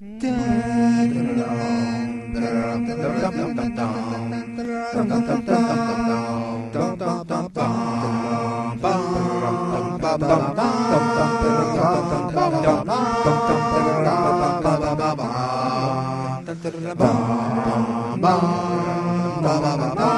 ba ba ba ba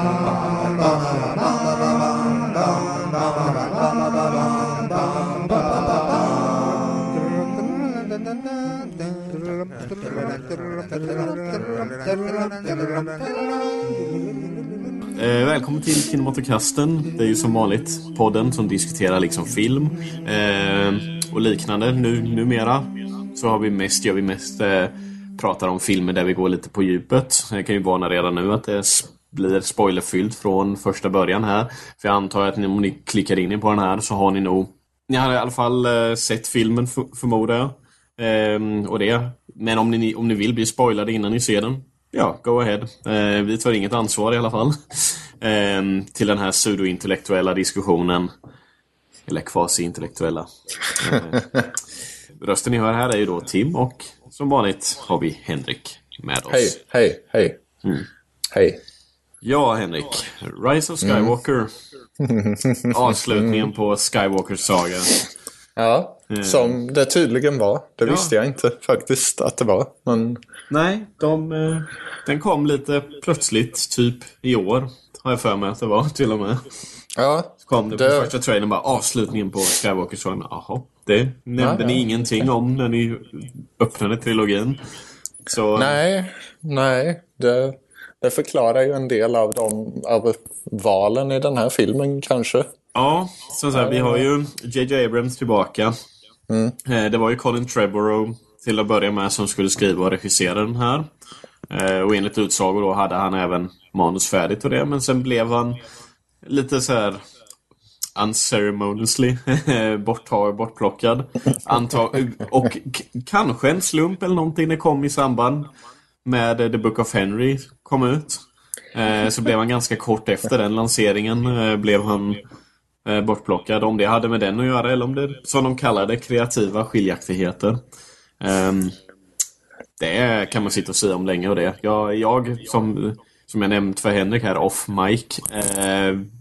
Eh, välkommen till Kinematokasten. Det är ju som vanligt podden som diskuterar liksom film eh, och liknande. Nu, numera så har vi mest, gör vi mest eh, pratar om filmer där vi går lite på djupet. Jag kan ju varna redan nu att det blir spoilerfyllt från första början här. För jag antar att om ni klickar in på den här så har ni nog Ni har i alla fall eh, sett filmen för, förmodar jag. Eh, och det. Men om ni, om ni vill bli spoilade innan ni ser den Ja, go ahead. Eh, vi tar inget ansvar i alla fall. Eh, till den här pseudointellektuella diskussionen. Eller quasi-intellektuella. Eh, rösten ni hör här är ju då Tim och som vanligt har vi Henrik med oss. Hej, hej, hej. Mm. Hej. Ja, Henrik. Rise of Skywalker. Mm. Avslutningen på Skywalkers saga. Ja, Mm. som det tydligen var. Det Ja. visste jag inte faktiskt att det var. Men Nej, de, eh, den kom lite plötsligt, typ i år. Har jag för mig att det var till och med. ja, Så kom det på Det- första trailern bara avslutningen på Skywalkers saga. Jaha, det nämnde Ja, ni ja. ingenting om när ni öppnade trilogin. Så, nej, nej. Det, det förklarar ju en del av, de, av valen i den här filmen kanske. Ja, så, så här, vi har ju J.J. Abrams tillbaka. Mm. Eh, Det var ju Colin Trevorrow till att börja med som skulle skriva och regissera den här. Eh, Och enligt utsagor då hade han även manus färdigt och det. Men sen blev han lite så här unceremoniously borttag, bortplockad. Antag och kanske en slump eller någonting. Det kom i samband med The Book of Henry kom ut. Eh, Så blev han ganska kort efter den lanseringen eh, blev han eh, bortplockad. Om det hade med den att göra eller om det, som de kallar det, kreativa skiljaktigheter. Ehm, det kan man sitta och säga om länge och det. Jag, jag som, som jag nämnt för Henrik här, off mic.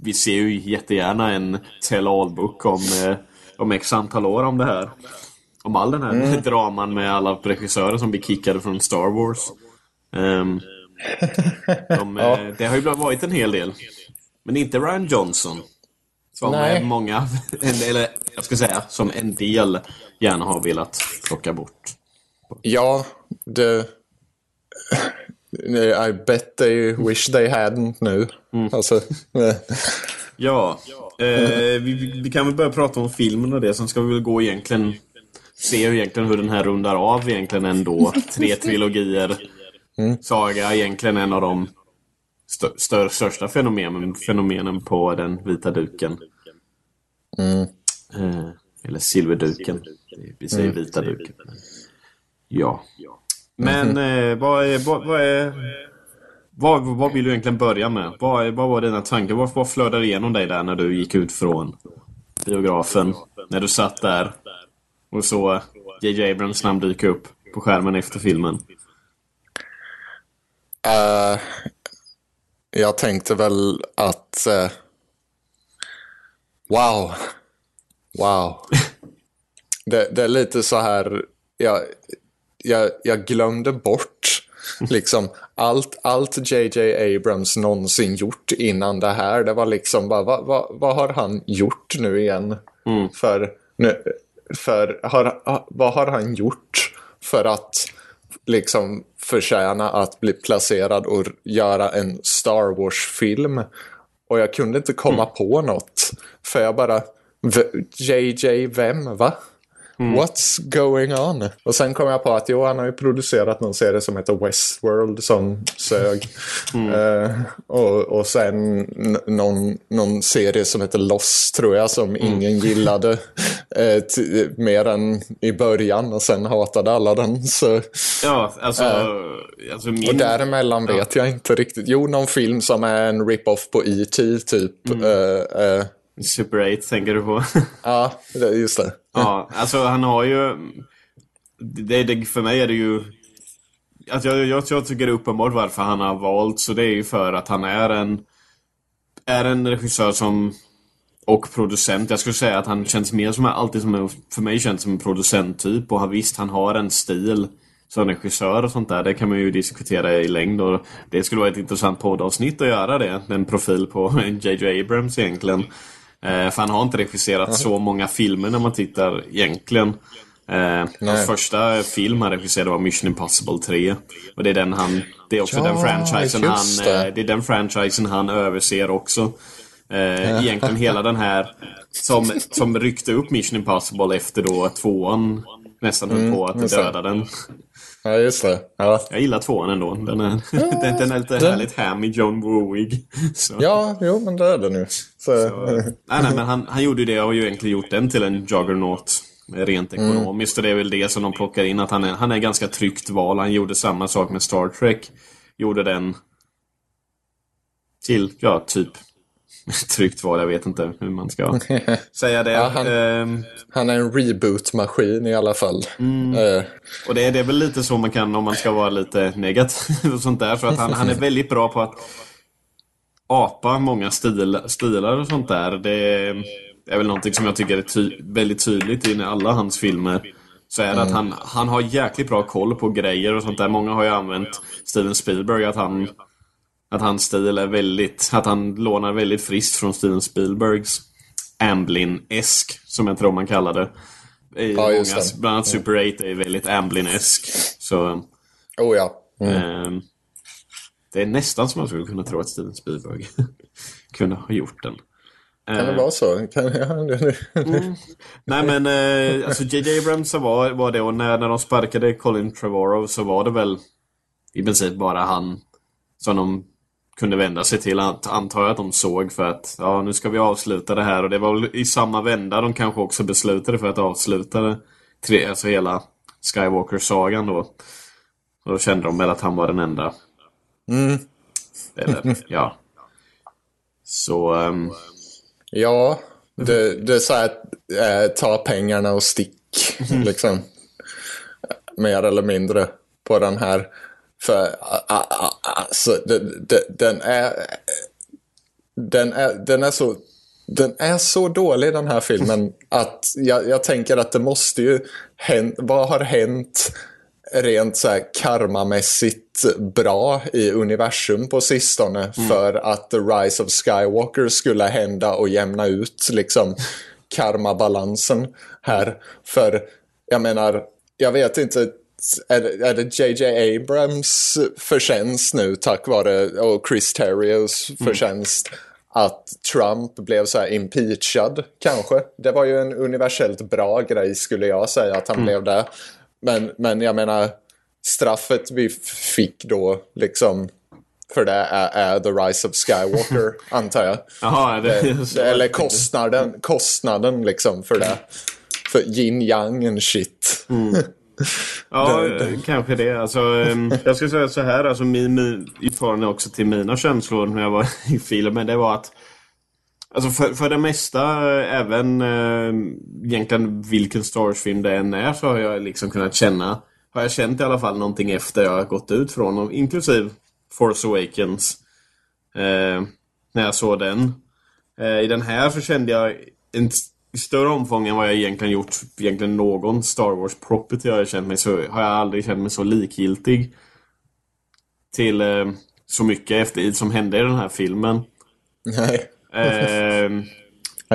Vi ser ju jättegärna en tell-all-book om, eh, om x antal år om det här. Om all den här draman med alla regissörer som blir kickade från Star Wars. De, eh, Det har ju varit en hel del. Men inte Ryan Johnson. Som Nej. eh, många, eller jag ska säga, som en del gärna har velat plocka bort. Ja, det... I bet they wish they hadn't nu. Alltså, eh, Ja, eh, vi, vi- kan väl börja prata om filmen och det. Sen ska vi väl gå egentligen se egentligen hur den här rundar av egentligen ändå. Tre trilogier. Saga egentligen en av de stö stör, största fenomenen, fenomenen på den vita duken. Eh, eller silverduken. Vi säger vita duken. Ja. Men eh, vad är... Vad, vad är vad, vad vill du egentligen börja med? Vad, är- vad var dina tankar? Vad, vad flödade igenom dig där när du gick ut från biografen? När du satt där och så J.J. Abrams namn dyka upp på skärmen efter filmen. Eh, jag tänkte väl att... eh, wow. Wow. det, det är lite så här... Jag, jag, jag glömde bort liksom allt, allt JJ Abrams någonsin gjort innan det här. Det var liksom bara, vad, vad, vad har han gjort nu igen? För, nu, för har, vad har han gjort för att liksom förtjäna att bli placerad och göra en Star Wars-film? Och jag kunde inte komma Mm. på något. För jag bara, JJ vem va? Mm. What's going on? Och sen kom jag på att jo, han har ju producerat någon serie som heter Westworld som sög. Mm. Eh, och, och sen någon, någon serie som heter Lost tror jag som Mm. ingen gillade. Eh, t- mer än i början och sen hatade alla den. Så, Ja, alltså... alltså min... och däremellan vet jag inte riktigt. Jo, någon film som är en rip-off på E.T. typ. Mm. Super 8 tänker du på? ja, just det. Ja, alltså han har ju... Det, det, för mig är det ju... Alltså jag, jag, jag tycker det är uppenbart varför han har valt, så det är ju för att han är en... Är en regissör som... Och producent. Jag skulle säga att han känns mer som, alltid som en, för mig känns som en producenttyp. Och han, visst, han har en stil som regissör och sånt där. Det kan man ju diskutera i längd. Och det skulle vara ett intressant poddavsnitt att göra det. En profil på JJ Abrams egentligen. Eh, för han har inte regisserat så många filmer när man tittar egentligen. Eh, hans första film han regisserade var Mission Impossible 3. Och det är den han... Det är också Ja, den franchisen han... det. eh, det är den franchisen han överser också. Eh, egentligen hela den här som, som ryckte upp Mission Impossible efter då tvåan nästan höll på att Mm, just det. döda den. Ja, just det. Ja, Jag gillar tvåan ändå. Den är, den, den är lite den- härligt hammy John Wooig. Så, ja jo, men det är det nu. Så, nej, nej, men han, han gjorde ju det och har ju egentligen gjort den till en juggernaut. Rent Mm. ekonomiskt och det är väl det som de plockar in att han är, han är ganska tryggt val. Han gjorde samma sak med Star Trek. Gjorde den till, ja, typ tryggt val. Jag vet inte hur man ska säga det. Ja, han- Ehm, Han är en reboot-maskin i alla fall. Mm. Eh, Och det är, det är väl lite så man kan om man ska vara lite negativ och sånt där. Så att han, han är väldigt bra på att apa många stil, stilar och sånt där. Det är väl någonting som jag tycker är ty väldigt tydligt i alla hans filmer. Så är det att han, han har jäkligt bra koll på grejer och sånt där. Många har ju använt Steven Spielberg att han att hans stil är väldigt, att han lånar väldigt friskt från Steven Spielbergs Amblin-esk, som jag tror man kallar det. I Ja, många, det. bland annat Super 8 är väldigt Amblin-esk. Så oh ja. Mm. ehm, det är nästan som man skulle kunna tro att Steven Spielberg kunde ha gjort den. Kan det Eh, vara så? Kan, det, Nej men eh, alltså JJ Abrams så var, var det och när, när de sparkade Colin Trevorrow så var det väl i princip bara han som de kunde vända sig till. Ant- Antar jag att de såg för att ja nu ska vi avsluta det här och det var i samma vända de kanske också beslutade för att avsluta det. Tre, alltså hela Skywalker-sagan då. Och då kände de väl att han var den enda. Mm. Eller ja. Så ehm, ja, det, det är så här, eh, ta pengarna och stick. Liksom. Mer eller mindre på den här. För alltså, det, den är... Den är, den är så... Den är så dålig den här filmen att jag, jag tänker att det måste ju hänt, Vad har hänt rent så här karmamässigt bra i universum på sistone för att The Rise of Skywalker skulle hända och jämna ut liksom karmabalansen här. För jag menar, jag vet inte, är det, är det JJ Abrams förtjänst nu tack vare, och Chris Terriers förtjänst att Trump blev så här impeachad kanske. Det var ju en universellt bra grej skulle jag säga att han blev det. Men, men jag menar, straffet vi fick då liksom för det är, är The Rise of Skywalker antar jag. jaha, det, Det- Eller kostnaden, kostnaden liksom för det. För yin yang and shit. Ja, eh, kanske det. Alltså, ehm, jag ska säga så här, alltså min, min, förhållande också till mina känslor när jag var i filmen, det var att Alltså för, för det mesta, även eh, egentligen vilken Star Wars-film det än är, så har jag liksom kunnat känna, har jag känt i alla fall någonting efter jag har gått ut från dem, inklusive Force Awakens. Eh, när jag såg den. Eh, I den här så kände jag en i större omfång än vad jag egentligen gjort egentligen någon Star Wars property har jag känt mig så har jag aldrig känt mig så likgiltig till eh, så mycket efter som hände i den här filmen. Nej, Ehm,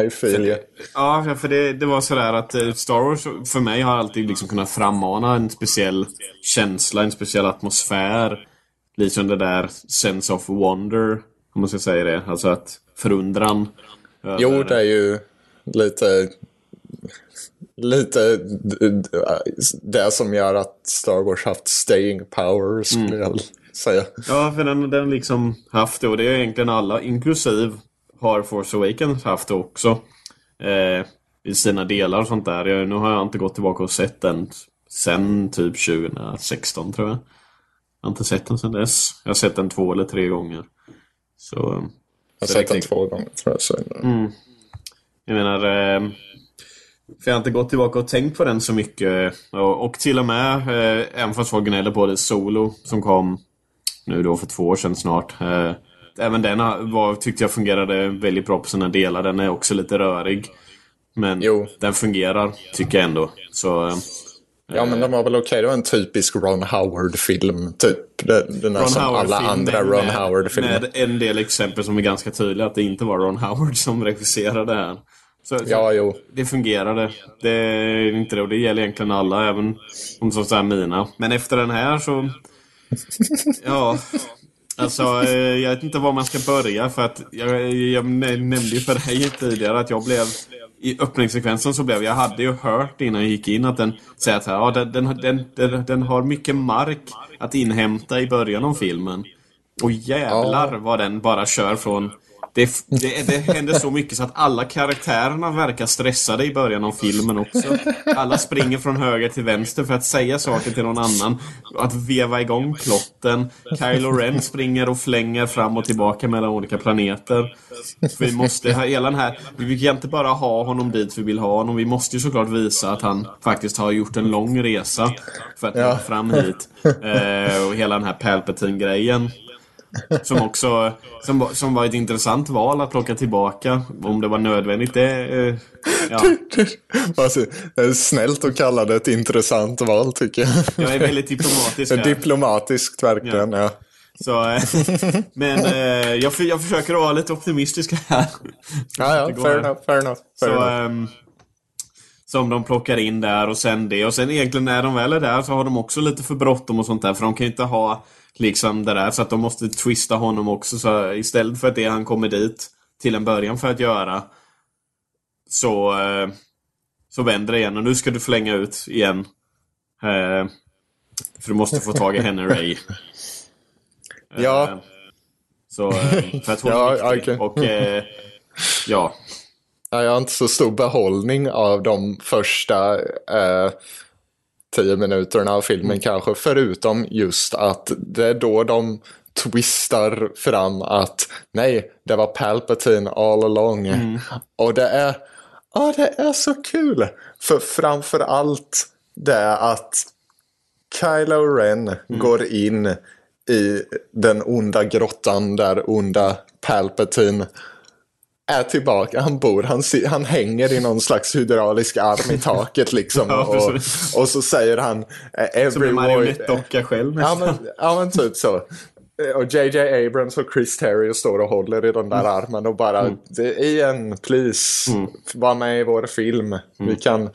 I feel you. Ja, för det, det var sådär att eh, Star Wars för mig har alltid liksom kunnat frammana en speciell känsla, en speciell atmosfär. Liksom det där sense of wonder Om man ska säga det. Alltså att förundran. Jo, det är ju lite... Lite det som gör att Star Wars haft staying power, skulle jag säga. Ja, för den den liksom haft det och det är egentligen alla, inklusive har Force Awakens haft det också. Eh, I sina delar och sånt där. Jag, nu har jag inte gått tillbaka och sett den sen typ 2016 tror jag. Jag har inte sett den sen dess. Jag har sett den två eller tre gånger. Så... Jag har så sett den två gånger, tror jag. Så. Jag menar... Eh, för jag har inte gått tillbaka och tänkt på den så mycket. Och, och till och med, eh, även fast folk gnäller på det, Solo som kom nu då för två år sedan snart. Eh, även den var, tyckte jag fungerade väldigt bra på sina delar. Den är också lite rörig. Men Jo. den fungerar, tycker jag ändå. Så... Ja, men den var väl okej. Det var en typisk Ron Howard-film, typ. Den, är som alla andra Ron Howard-filmer. Med en del exempel som är ganska tydliga. Att det inte var Ron Howard som regisserade här. Så, så Ja, jo. det fungerade. Det är inte det. Och det gäller egentligen alla, även om som så mina. Men efter den här så... Ja... Alltså, eh, jag vet inte var man ska börja för att jag, jag nä- nämnde ju för dig tidigare att jag blev i öppningssekvensen så blev jag hade ju hört innan jag gick in att den säger att ja, den, den, den, den, har mycket mark att inhämta i början av filmen. Och jävlar vad den bara kör från... Det, det, det händer så mycket så att alla karaktärerna verkar stressade i början av filmen också. Alla springer från höger till vänster för att säga saker till någon annan. Att veva igång plotten. Kylo Ren springer och flänger fram och tillbaka mellan olika planeter. Vi måste ha hela den här... Vi kan inte bara ha honom dit vi vill ha honom. Vi måste ju såklart visa att han faktiskt har gjort en lång resa för att komma fram hit. Eh, och hela den här Palpatine-grejen. Som också som, som var ett intressant val att plocka tillbaka. Om det var nödvändigt, det... Eh, ja. Alltså, det är snällt att kalla det ett intressant val, tycker jag. Jag är väldigt diplomatisk här. diplomatiskt, verkligen. Ja. Så, eh, men eh, jag, jag försöker vara lite optimistisk här. Ja, ja, fair enough, fair enough. Fair Så, enough. ehm, som de plockar in där och sen det. Och sen egentligen när de väl är där så har de också lite för bråttom och sånt där. För de kan ju inte ha liksom det där. Så att de måste twista honom också. Så istället för att det han kommer dit till en början för att göra. Så, eh, så vänder det igen. Och nu ska du flänga ut igen. Eh, för du måste få tag i henne Ray. Ja. Eh, Så, eh, för att hon Ja, är viktig. okej. Och ja. Ja, jag har inte så stor behållning av de första eh, tio minuterna av filmen kanske. Förutom just att det är då de twistar fram att nej, det var Palpatine all along. Och det är, ja, det är så kul. För framför allt det att Kylo Ren går in i den onda grottan där onda Palpatine är tillbaka. Han bor, han, han hänger i någon slags hydraulisk arm i taket liksom. Ja, och, och så säger han eh, Som en marionettdocka själv Ja nästan. men, ja men typ så. Och JJ Abrams och Chris Terry står och håller i den där armen och bara det igen, please, var med i vår film. Vi kan...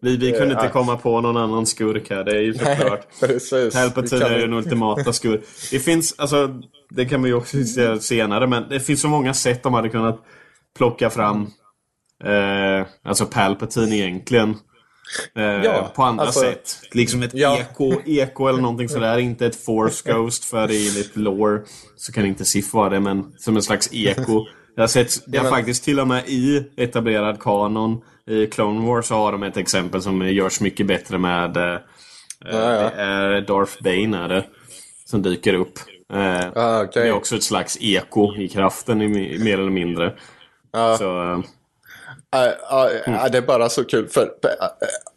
Vi, vi kunde inte Ja. komma på någon annan skurk här, det är ju såklart. Precis. Kan- är den ultimata skurk. Det finns, alltså, det kan vi ju också se senare, men det finns så många sätt de hade kunnat plocka fram eh, Alltså Palpatine egentligen. Eh, Ja, på andra alltså- sätt. Liksom ett Ja. eko, eko eller någonting sådär. Inte ett force ghost för i lite lore så kan inte Sif vara det, men som en slags eko. Jag har sett, det har faktiskt till och med i etablerad kanon i Clone Wars så har de ett exempel som görs mycket bättre med eh, Ja, ja. Det är Darth Bane är det. Som dyker upp. Eh, Ah, okej. Det är också ett slags eko i kraften i, mer eller mindre. Ja. Så, eh, äh, äh, det är bara så kul. För, äh,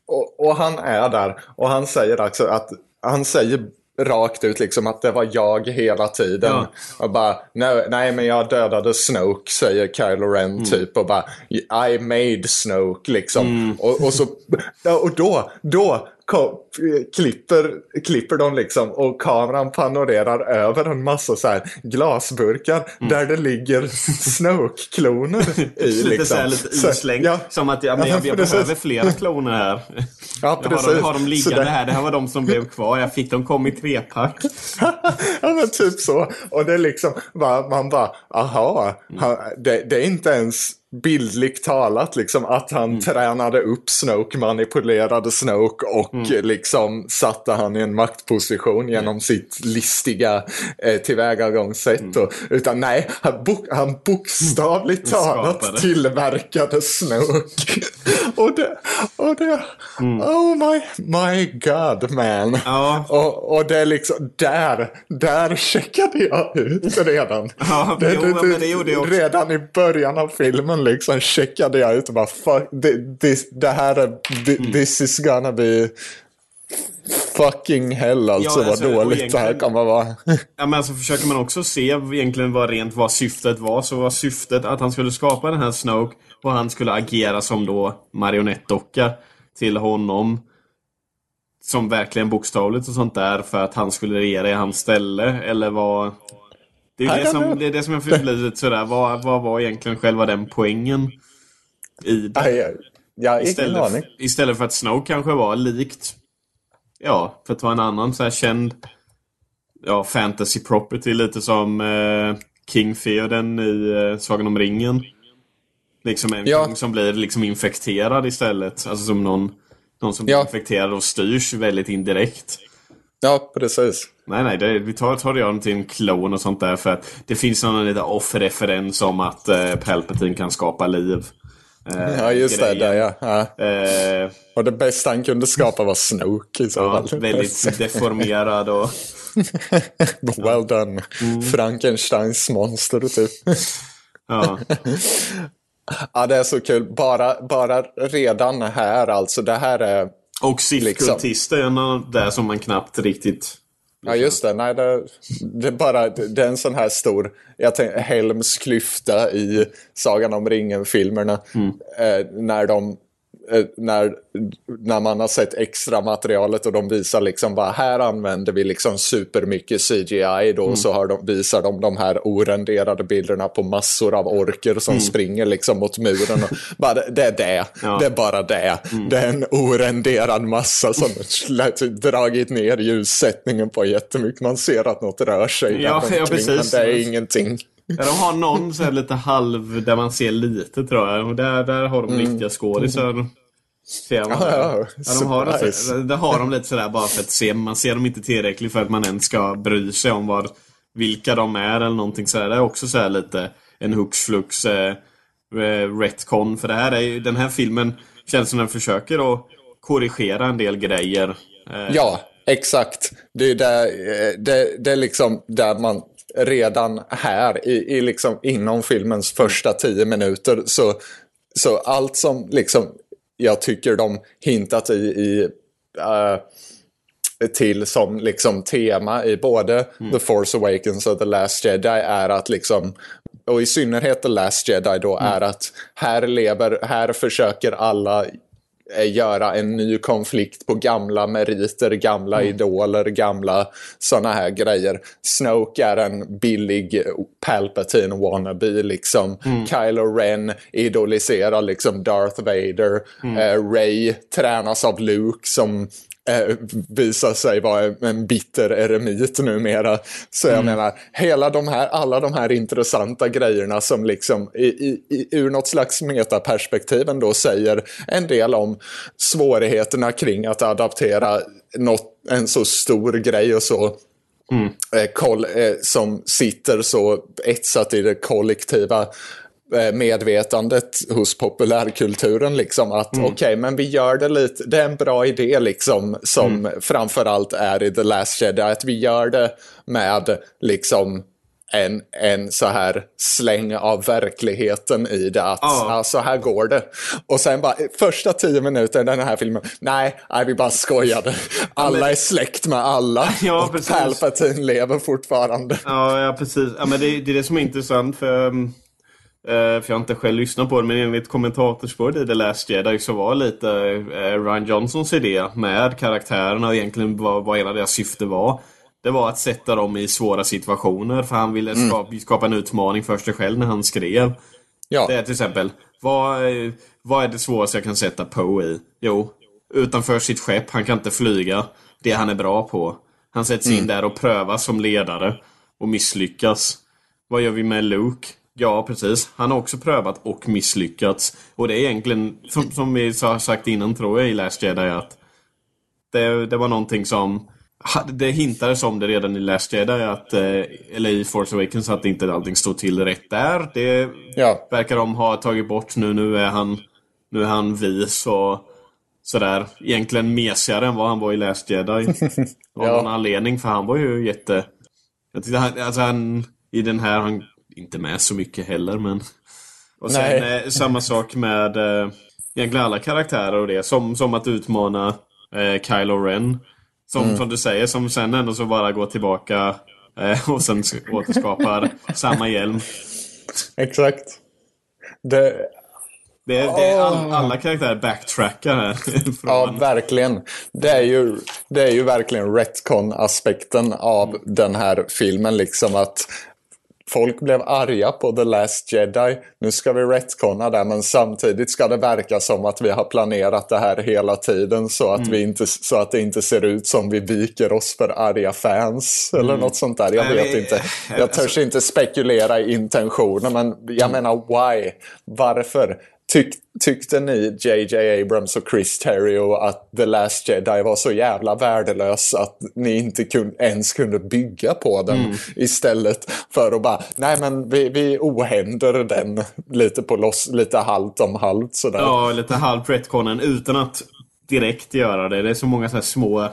och, och han är där. Och han säger också att han säger rakt ut liksom att det var jag hela tiden. Ja. Och bara, nej, nej men jag dödade Snoke säger Kylo Ren Mm. typ. Och bara, I made Snoke liksom. Mm. Och, och, så, och då, då klipper, klipper de liksom och kameran panorerar över en massa så här glasburkar där det ligger Snoke-kloner i. Lite, Liksom. så här, lite islängt. ja. Som att ja, men Ja, jag, jag behöver flera kloner här. Ja, Jag har, precis. jag har dem Så liggande det- här. Det här var de som blev kvar. Jag fick dem kom i trepack. ja men typ så. Och det är liksom, man bara, aha, han, det, det är inte ens bildligt talat liksom att han tränade upp Snoke, manipulerade Snoke och liksom satte han i en maktposition genom sitt listiga eh, tillvägagångssätt. Och, utan nej, han, bo, han bokstavligt talat skapade. tillverkade Snoke. och det, och det, oh my, my god man. Ja. Och, och det är liksom, där, där checkade jag ut redan. Ja, jo, men det gjorde jag också. Redan i början av filmen liksom checkade jag ut och bara fuck, det, this, det här är, Mm. this is gonna be fucking hell alltså, Ja, alltså, vad och dåligt det här egentligen- kommer vara. Ja, men alltså försöker man också se egentligen vad rent vad syftet var så var syftet att han skulle skapa den här Snoke och han skulle agera som då marionettdocka till honom. Som verkligen bokstavligt och sånt där för att han skulle regera i hans ställe eller vad... Det är det som, det, är det som jag blir lite sådär, vad, vad var egentligen själva den poängen? I det? Jag har ingen Istället, aning. istället för att Snoke kanske var likt, ja, för att vara en annan så här känd ja, fantasy property, lite som eh, King Theoden i eh, Sagan om ringen. Liksom en Ja. som blir liksom infekterad istället. Alltså som någon, någon som blir Ja. infekterad och styrs väldigt indirekt. Ja, precis. Nej, nej, det, vi tar, tar det göra till en klon och sånt där för att det finns någon liten off-referens om att eh, Palpatine kan skapa liv. Eh, Ja, just det. grejen. Där, ja. ja. Eh, Och det bästa han kunde skapa var Snoke i så Ja, fall. väldigt deformerad och... well done. Mm. Frankensteins monster typ. Ja, Ja, det är så kul. Bara, bara redan här alltså. Det här är... och Liksom. Är en där som man knappt riktigt... Ja, just det. Nej, det, det, är bara, det är en sån här stor, jag tänker, Helms klyfta i Sagan om ringen-filmerna. Mm. Eh, när de när, när man har sett extra materialet och de visar liksom bara här använder vi liksom supermycket CGI då Mm. så har de, visar de de här orenderade bilderna på massor av orker som springer liksom mot muren. Och bara, det, är det, Mm. Ja. Mm. det är bara det. Det är en orenderad massa som dragit ner ljussättningen på jättemycket. Man ser att något rör sig Ja, ja, precis. men det är ingenting. Ja, de har någon så lite halv där man ser lite tror jag. Och där, där har de riktiga skådisar. Ser man. Mm. Ja, ja, ja, de har, det, surprise. så, det har de lite sådär bara för att se. Man ser dem inte tillräckligt för att man ens ska bry sig om vad, vilka de är eller någonting sådär. Det är också så här lite en hux flux eh, eh, retcon. För det här är ju, den här filmen känns som den försöker att korrigera en del grejer. Eh, Ja, exakt. Det är, där, eh, det, det är liksom där man redan här, i, i liksom inom filmens första tio minuter, så, så allt som liksom jag tycker de hintat i, i eh, till som liksom tema i både The Force Awakens och The Last Jedi är att liksom och i synnerhet The Last Jedi då är att här lever, här försöker alla göra en ny konflikt på gamla meriter, gamla idoler, gamla såna här grejer. Snoke är en billig Palpatine wannabe liksom. Kylo Ren idoliserar liksom Darth Vader. Eh, Ray tränas av Luke som eh, visar sig vara en- bitter eremit numera. Så jag menar, hela de här, alla de här intressanta grejerna som liksom i, i, i, ur något slags metaperspektiv ändå säger en del om svårigheterna kring att adaptera något, en så stor grej och så eh, koll, eh, som sitter så etsat i det kollektiva medvetandet hos populärkulturen liksom att okej men vi gör det lite, det är en bra idé liksom som framförallt är i The Last Jedi att vi gör det med liksom en, en så här släng av verkligheten i det att Ja. ja. så här går det. Och sen bara första tio minuter i den här filmen, nej, nej vi bara skojade. Alla är släkt med alla Ja, och precis. Palpatine lever fortfarande. Ja, ja precis. Ja, men det, det är det som är intressant för... um, för jag har inte själv lyssnat på det, men enligt kommentatorspåret i The Last Jedi så var lite Ryan Johnsons idé med karaktärerna och egentligen vad, vad hela deras syfte var. Det var att sätta dem i svåra situationer för han ville mm. skapa, skapa en utmaning för sig själv när han skrev. Ja. Det är till exempel, vad, vad är det svåraste jag kan sätta Poe i? Jo, utanför sitt skepp, han kan inte flyga. Det han är bra på. Han sätts mm. in där och prövas som ledare och misslyckas. Vad gör vi med Luke? Ja, precis. Han har också prövat och misslyckats. Och det är egentligen, som, som vi har sagt innan tror jag i Last Jedi, att det, det var någonting som det hintades om det redan i Last Jedi, att, eh, eller i Force Awakens, att inte allting stod till rätt där. Det ja. verkar de ha tagit bort nu. Nu är han, nu är han vis och sådär. Egentligen mesigare än vad han var i Last Jedi. Av ja. någon anledning, för han var ju jätte... Alltså han, I den här, han inte med så mycket heller, men... Och sen. Eh, samma sak med eh, egentligen alla karaktärer och det. Som, som att utmana eh, Kylo Ren. Som, mm. som du säger, som sen ändå så bara går tillbaka eh, och sen återskapar samma hjälm. Exakt. Det... Det, det är all, alla karaktärer backtrackar här. ja, verkligen. Det är ju, det är ju verkligen retcon-aspekten av mm. den här filmen. Liksom att folk blev arga på The Last Jedi. Nu ska vi retconna det men samtidigt ska det verka som att vi har planerat det här hela tiden så att, mm. vi inte, så att det inte ser ut som vi viker oss för arga fans eller mm. något sånt där. Jag vet inte. Jag törs alltså... inte spekulera i intentioner men jag menar why? Varför? Tyck, tyckte ni JJ Abrams och Chris Terrio att The Last Jedi var så jävla värdelös att ni inte kun, ens kunde bygga på den mm. istället för att bara, nej men vi, vi ohänder den lite på loss, lite halvt om halvt sådär. Ja, lite halvt retconen utan att direkt göra det. Det är så många så små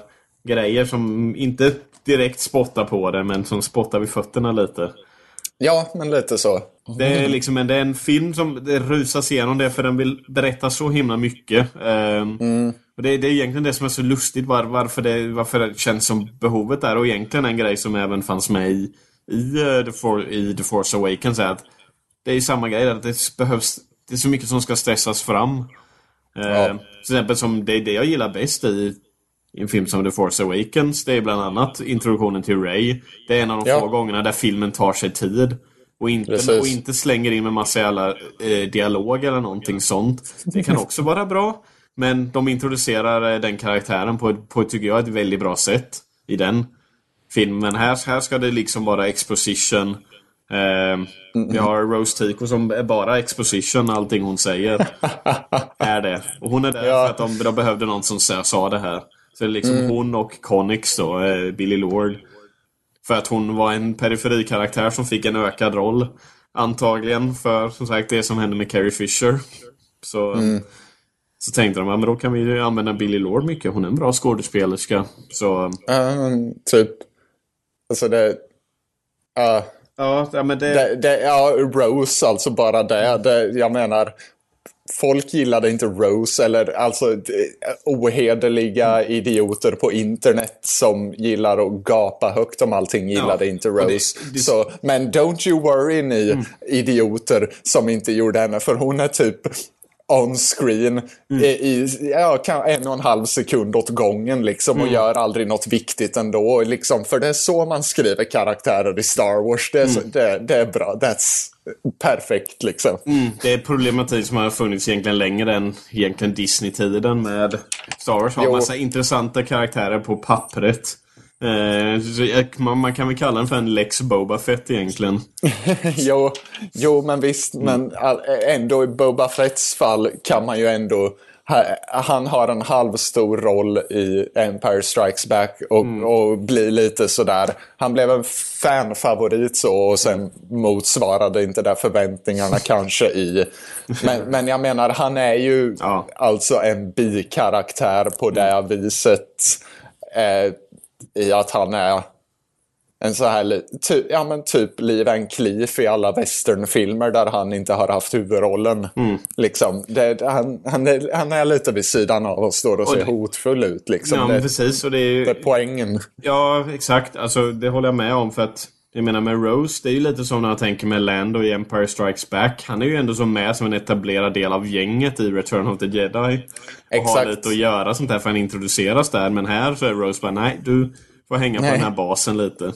grejer som inte direkt spottar på det men som spottar vid fötterna lite. Ja, men lite så. Det är liksom en, det är en film som det rusas igenom det för den vill berätta så himla mycket. Um, mm. och det, det, är egentligen det som är så lustigt var, varför, det, varför det känns som behovet där. Och egentligen en grej som även fanns med i, i, uh, The, For, i The Force Awakens är att det är samma grej. Att det behövs det är så mycket som ska stressas fram. Uh, ja. Till exempel som det är det jag gillar bäst i i en film som The Force Awakens. Det är bland annat introduktionen till Ray. Det är en av de ja. få gångerna där filmen tar sig tid. Och inte, och inte slänger in med massa jävla eh, dialog eller någonting sånt. Det kan också vara bra. Men de introducerar eh, den karaktären på, på tycker jag, ett väldigt bra sätt i den filmen. Här, här ska det liksom vara exposition. Eh, vi har Rose Tico som är bara exposition, allting hon säger. är det. Och hon är där ja. för att de, de behövde någon som sa, sa det här. Så det är liksom mm. hon och Connix då, eh, Billy Lord. För att hon var en periferikaraktär som fick en ökad roll. Antagligen för som sagt det som hände med Carrie Fisher. Så, mm. så tänkte de, ja, men då kan vi använda Billy Lord mycket. Hon är en bra skådespelerska. Så... Um, typ. Alltså det... Uh, ja, men det... det, det... Ja, Rose alltså bara det. det jag menar folk gillade inte Rose eller alltså ohederliga mm. idioter på internet som gillar att gapa högt om allting gillade ja, inte Rose. Det, det... Så, men don't you worry ni mm. idioter som inte gjorde henne för hon är typ on-screen mm. i, ja, en och en halv sekund åt gången liksom, och mm. gör aldrig något viktigt ändå. Liksom, för det är så man skriver karaktärer i Star Wars. Det är, så, mm. det, det är bra. That's perfekt liksom. Mm, det är problematik som har funnits egentligen längre än egentligen Disney-tiden med Star Wars. Har jo. massa intressanta karaktärer på pappret. Eh, man kan väl kalla den för en Lex Boba Fett egentligen. jo, jo, men visst. Mm. Men ändå i Boba Fetts fall kan man ju ändå han har en halvstor roll i Empire Strikes Back och, mm. och blir lite sådär. Han blev en fanfavorit så och sen motsvarade inte där förväntningarna kanske i. Men, men jag menar, han är ju ja. alltså en bikaraktär på det mm. viset. Eh, I att han är en så här, ty, ja men typ Lee Van Cleef i alla westernfilmer där han inte har haft huvudrollen. Mm. Liksom, det, han, han, är, han är lite vid sidan av och står och, och ser det, hotfull ut. Liksom. Ja, det, precis. Och det är, det är poängen. Ja, exakt. Alltså, det håller jag med om. för att Jag menar med Rose, det är ju lite som när jag tänker med Lando i Empire Strikes Back. Han är ju ändå så med som en etablerad del av gänget i Return of the Jedi. Och Exakt. har lite att göra sånt där för han introduceras där. Men här så är Rose bara, nej du får hänga Nej. på den här basen lite.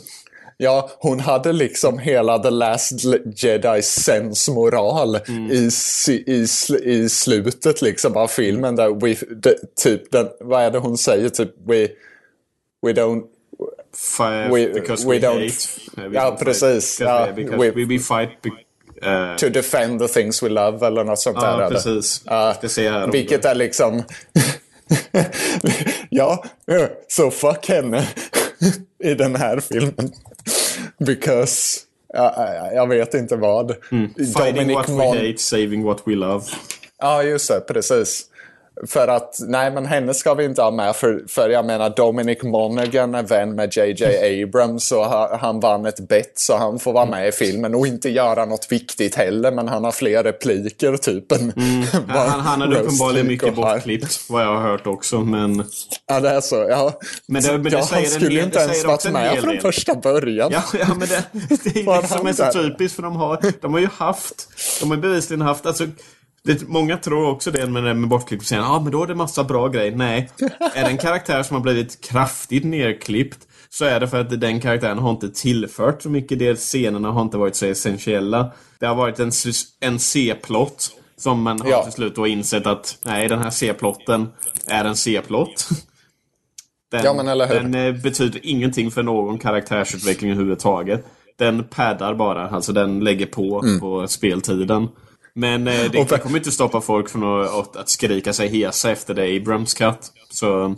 Ja, hon hade liksom hela The Last Jedi sensmoral i, si- i, sl- i slutet liksom av filmen. Där we, de, typ, den, vad är det hon säger? Typ, we, we don't... Fi- We- because we we, don't- hate. we Ja, precis. Ja, we, we- we, fight eh, To defend the things we love eller något sånt där. Ja, precis. Ja, Ska se här om vilket är liksom... ja, så fuck henne i den här filmen. Because... Ja, jag vet inte vad. Mm. Fighting Dominic what we hate, saving what we love. Ja, just det. Precis. För att, nej men henne ska vi inte ha med för, för jag menar Dominic Monaghan är vän med JJ Abrams och ha, han vann ett bett så han får vara med i filmen och inte göra något viktigt heller men han har fler repliker typ än vad Han, han Rose uppenbarligen mycket bortklippt, vad jag har hört också. Men Ja, det är så. Ja. Men det- men det ja, han skulle ju inte ens varit med från första början. Ja, ja men det, det är Var det som är så typiskt för de har, de har ju haft, de har bevisligen haft, alltså det, många tror också det med, med bortklippt scen. Ja, men då är det massa bra grejer. Nej. Är det en karaktär som har blivit kraftigt nerklippt så är det för att den karaktären har inte tillfört så mycket. Det scenerna har inte varit så essentiella. Det har varit en, en C-plott som man har Ja. till slut då insett att nej, den här C-plotten är en C-plott. Den, Ja, den eh, betyder ingenting för någon karaktärsutveckling överhuvudtaget. Den paddar bara, alltså den lägger på på speltiden. Men eh, det, Mm. Det kommer inte stoppa folk från att, att, skrika sig hesa efter det i cut. Så,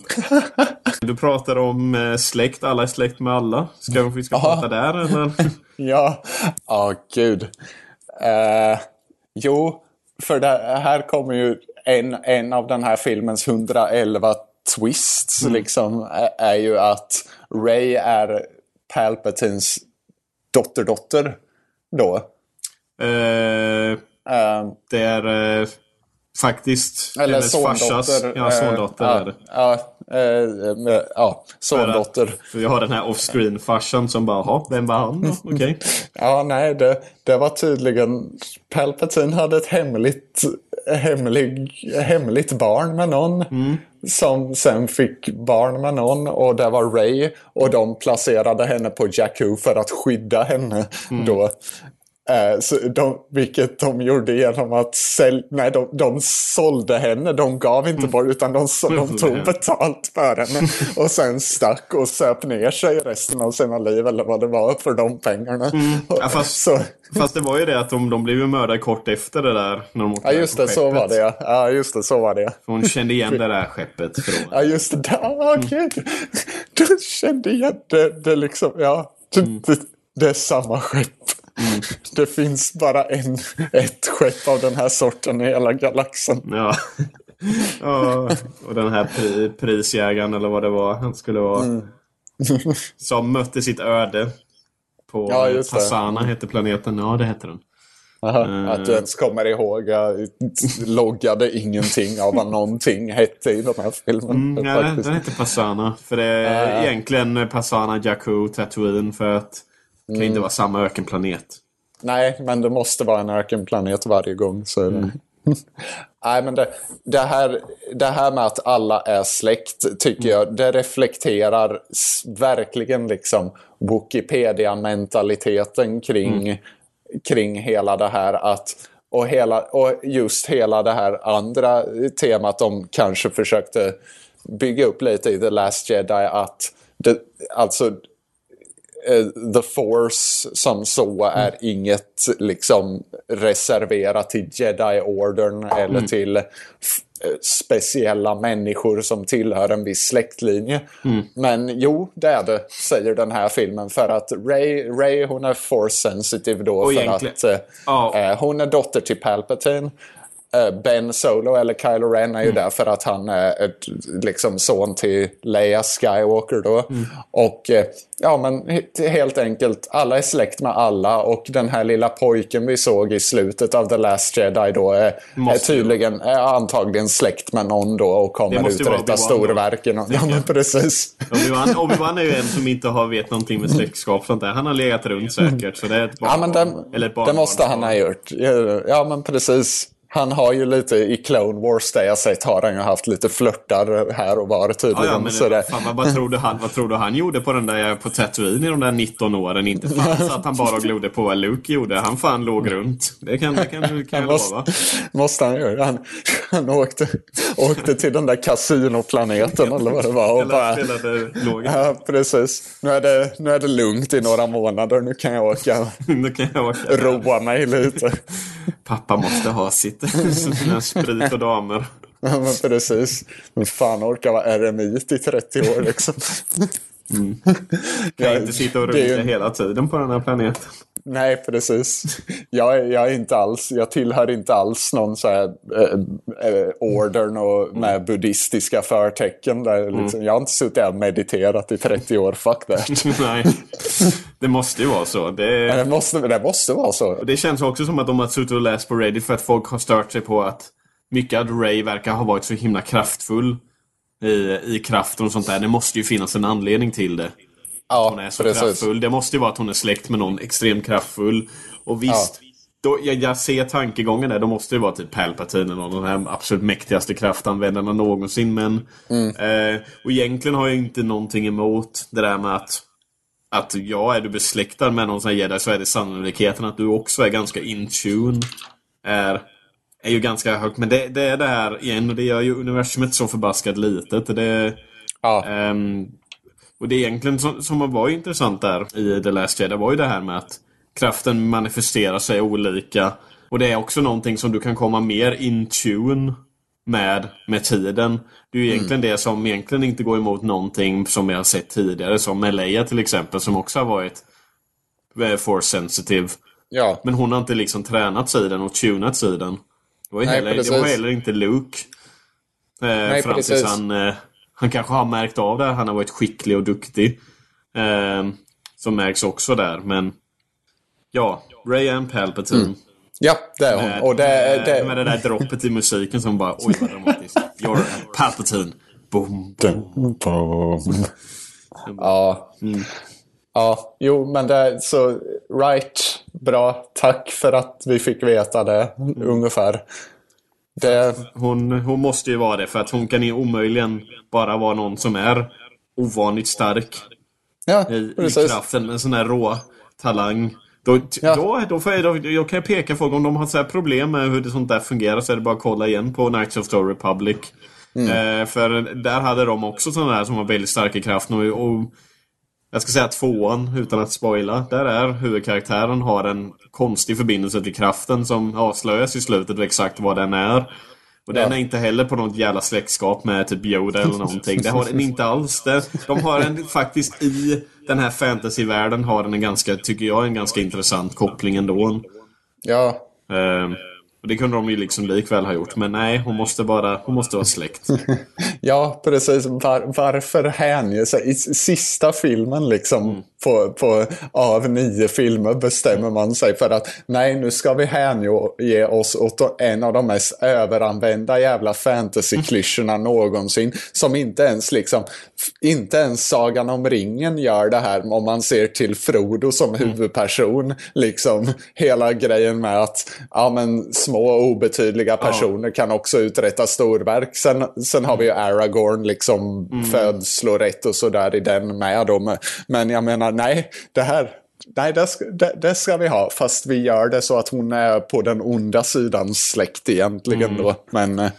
du pratar om eh, släkt, alla är släkt med alla. Ska vi ska prata där eller? Ja, ja gud. Eh, jo, för det här kommer ju en, en av den här filmens 111 twists liksom är, är ju att Ray är Palpatines dotterdotter då. Eh, Eh, det är eh, faktiskt eller hennes farsas... sondotter. Ja, sondotter eh, är det. Ja, ja, eh, sondotter. För vi har den här off-screen-farsan som bara, "Jaha, vem var han då? Okej. Ja, nej, det, det var tydligen... Palpatine hade ett hemligt, hemlig, hemligt barn med någon. Som sen fick barn med någon och det var Ray. Och de placerade henne på Jakku för att skydda henne då. Eh, Så de, vilket de gjorde genom att sälja... Nej, de, de sålde henne. De gav inte bort utan de, de tog betalt för henne. Och sen stack och söp ner sig resten av sina liv eller vad det var för de pengarna. Ja, fast- Så, Fast det var ju det att de, de blev ju mördade kort efter det där. När de åkte ja, just det. Så var det. ja. Ja, just det. Så var det. För hon kände igen det där skeppet från. Ja, just det. Ja, Okej. Du kände igen det. Det, liksom, ja, det, det, det är samma skepp. Det finns bara en, ett skepp av den här sorten i hela galaxen. Ja. ja. Och den här pri, prisjägaren eller vad det var han skulle vara. Mm. Som mötte sitt öde. På Ja. Passana hette planeten. Ja, det hette den. Aha, Att du ens kommer ihåg. Jag loggade ingenting av vad någonting hette i den här filmen. Mm, ja, den, hette Passana. För det är ja. egentligen Passana, Jakku, Tatooine. För att det kan Mm. inte vara samma ökenplanet. Nej, men det måste vara en ökenplanet varje gång. Så. Mm. Nej, men det, det, här, det här med att alla är släkt tycker jag, det reflekterar verkligen liksom Wikipedia-mentaliteten kring, kring hela det här att och, hela, och just hela det här andra temat de kanske försökte bygga upp lite i The Last Jedi att det, alltså The Force som så är inget liksom reserverat till Jedi-ordern eller till f- eh, speciella människor som tillhör en viss släktlinje. Men jo, det är det, säger den här filmen. För att Ray, Ray hon är force sensitive då Och för egentligen- att eh, eh, hon är dotter till Palpatine. Eh, Ben Solo eller Kylo Ren är ju där för att han är ett, liksom son till Leia Skywalker då. Och eh, ja men he- helt enkelt, alla är släkt med alla och den här lilla pojken vi såg i slutet av The Last Jedi då är, är tydligen, är antagligen släkt med någon då och kommer uträtta storverken. och- Ja men precis. Obi-Wan, Obi-Wan är ju en som inte har vet någonting med släktskap sånt där. Han har legat runt säkert. Så det är ett Ja, men det, Eller ett det barnbarn. måste han ha gjort. Ja, men precis. Han har ju lite i Clone Wars, där jag sett, har han ju haft lite flörtar här och var Ja, tydligen. ja, men så det, fan, vad, tror du han, vad tror du han gjorde på den där på Tatooine i de där 19 åren? Inte fanns att han bara glodde på vad Luke gjorde. Han fan låg runt. Det kan, det kan, kan jag måste, lova. måste han göra. Han, han åkte, åkte till den där kasinoplaneten eller vad det var. Och bara, ja, precis. Nu är, det, nu är det lugnt i några månader. Nu kan jag åka Nu kan jag åka. roa mig lite. Pappa måste ha sitt. Sina sprit och damer. Ja, men precis. Men fan orkar vara eremit i 30 år liksom. Kan inte sitta och runka hela tiden på den här planeten. Nej, precis. Jag, jag är inte alls, jag tillhör inte alls någon så här eh, eh, ordern och med buddhistiska förtecken. Där liksom, Jag har inte suttit och mediterat i 30 år, fuck that. Nej, det måste ju vara så. Det, Det måste, det måste vara så. det känns också som att de har suttit och läst på Reddit för att folk har stört sig på att mycket att Ray verkar ha varit så himla kraftfull i, i kraften och sånt där. Det måste ju finnas en anledning till det. Hon är Ja, så precis. kraftfull. Det måste ju vara att hon är släkt med någon extremt kraftfull. Och visst, då, jag, jag ser tankegången där. Då måste det vara typ Palpatine eller någon av de här absolut mäktigaste kraftanvändarna någonsin. Men, Mm. eh, och egentligen har jag inte någonting emot det där med att att ja, är du besläktad med någon sån här jedi så är det sannolikheten att du också är ganska in tune är, är ju ganska högt. Men det, det är det här igen och det gör ju universumet så förbaskat litet. Det, Ja, Ehm, och det är egentligen som, som var intressant där i The Last Jedi var ju det här med att kraften manifesterar sig olika. Och det är också någonting som du kan komma mer in tune med med tiden. Det är ju egentligen det som egentligen inte går emot någonting som jag har sett tidigare. Som med Leia till exempel som också har varit eh, force sensitive. ja. Men hon har inte liksom tränat sidan och tunat sidan. Det var Nej, heller, det precis. var heller inte Luke. Eh, Nej, fram tills han, eh, han kanske har märkt av det. Han har varit skicklig och duktig. Eh, som märks också där. Men ja, Ray and Palpatine. ja, det är hon. Med, Och det, med, det, med det där droppet i musiken som bara oj vad dramatiskt. You're Palpatine. Boom, boom. Ja. Ja, jo, men det är så right. Bra. Tack för att vi fick veta det, ungefär. Det, Hon, hon måste ju vara det för att hon kan ju omöjligen bara vara någon som är ovanligt stark. ja, i, i kraften. En sån här rå talang. Då, Ja. då, då, får jag, då, jag kan peka folk om de har så problem med hur det sånt där fungerar så är det bara att kolla igen på Knights of the Republic. Mm. Eh, för där hade de också sådana där som var väldigt starka i kraften. Och, och jag ska säga tvåan, utan att spoila, där är huvudkaraktären har en konstig förbindelse till kraften som avslöjas i slutet och exakt vad den är. Och den är inte heller på något jävla släktskap med typ Yoda eller någonting. Det har den inte alls. Det, de har en faktiskt i den här fantasyvärlden har den en ganska, tycker jag, en ganska intressant koppling ändå. Ja, Ehm, och det kunde de ju liksom likväl ha gjort. Men nej, hon måste bara, hon måste vara släkt. Ja, precis. Var, varför hänge sig? I sista filmen liksom på, på, av nio filmer bestämmer man sig för att nej, nu ska vi hänge oss åt en av de mest överanvända jävla fantasy-klyschorna någonsin. Som inte ens liksom, inte ens Sagan om ringen gör det här om man ser till Frodo som huvudperson. Liksom hela grejen med att ja, men, små obetydliga personer kan också uträtta storverk. Sen, sen har vi ju Aragorn, liksom födslorätt och sådär i den med. Då. Men- jag menar, nej, det här, nej det, ska, det, det ska vi ha. Fast vi gör det så att hon är på den onda sidan släkt egentligen då. Men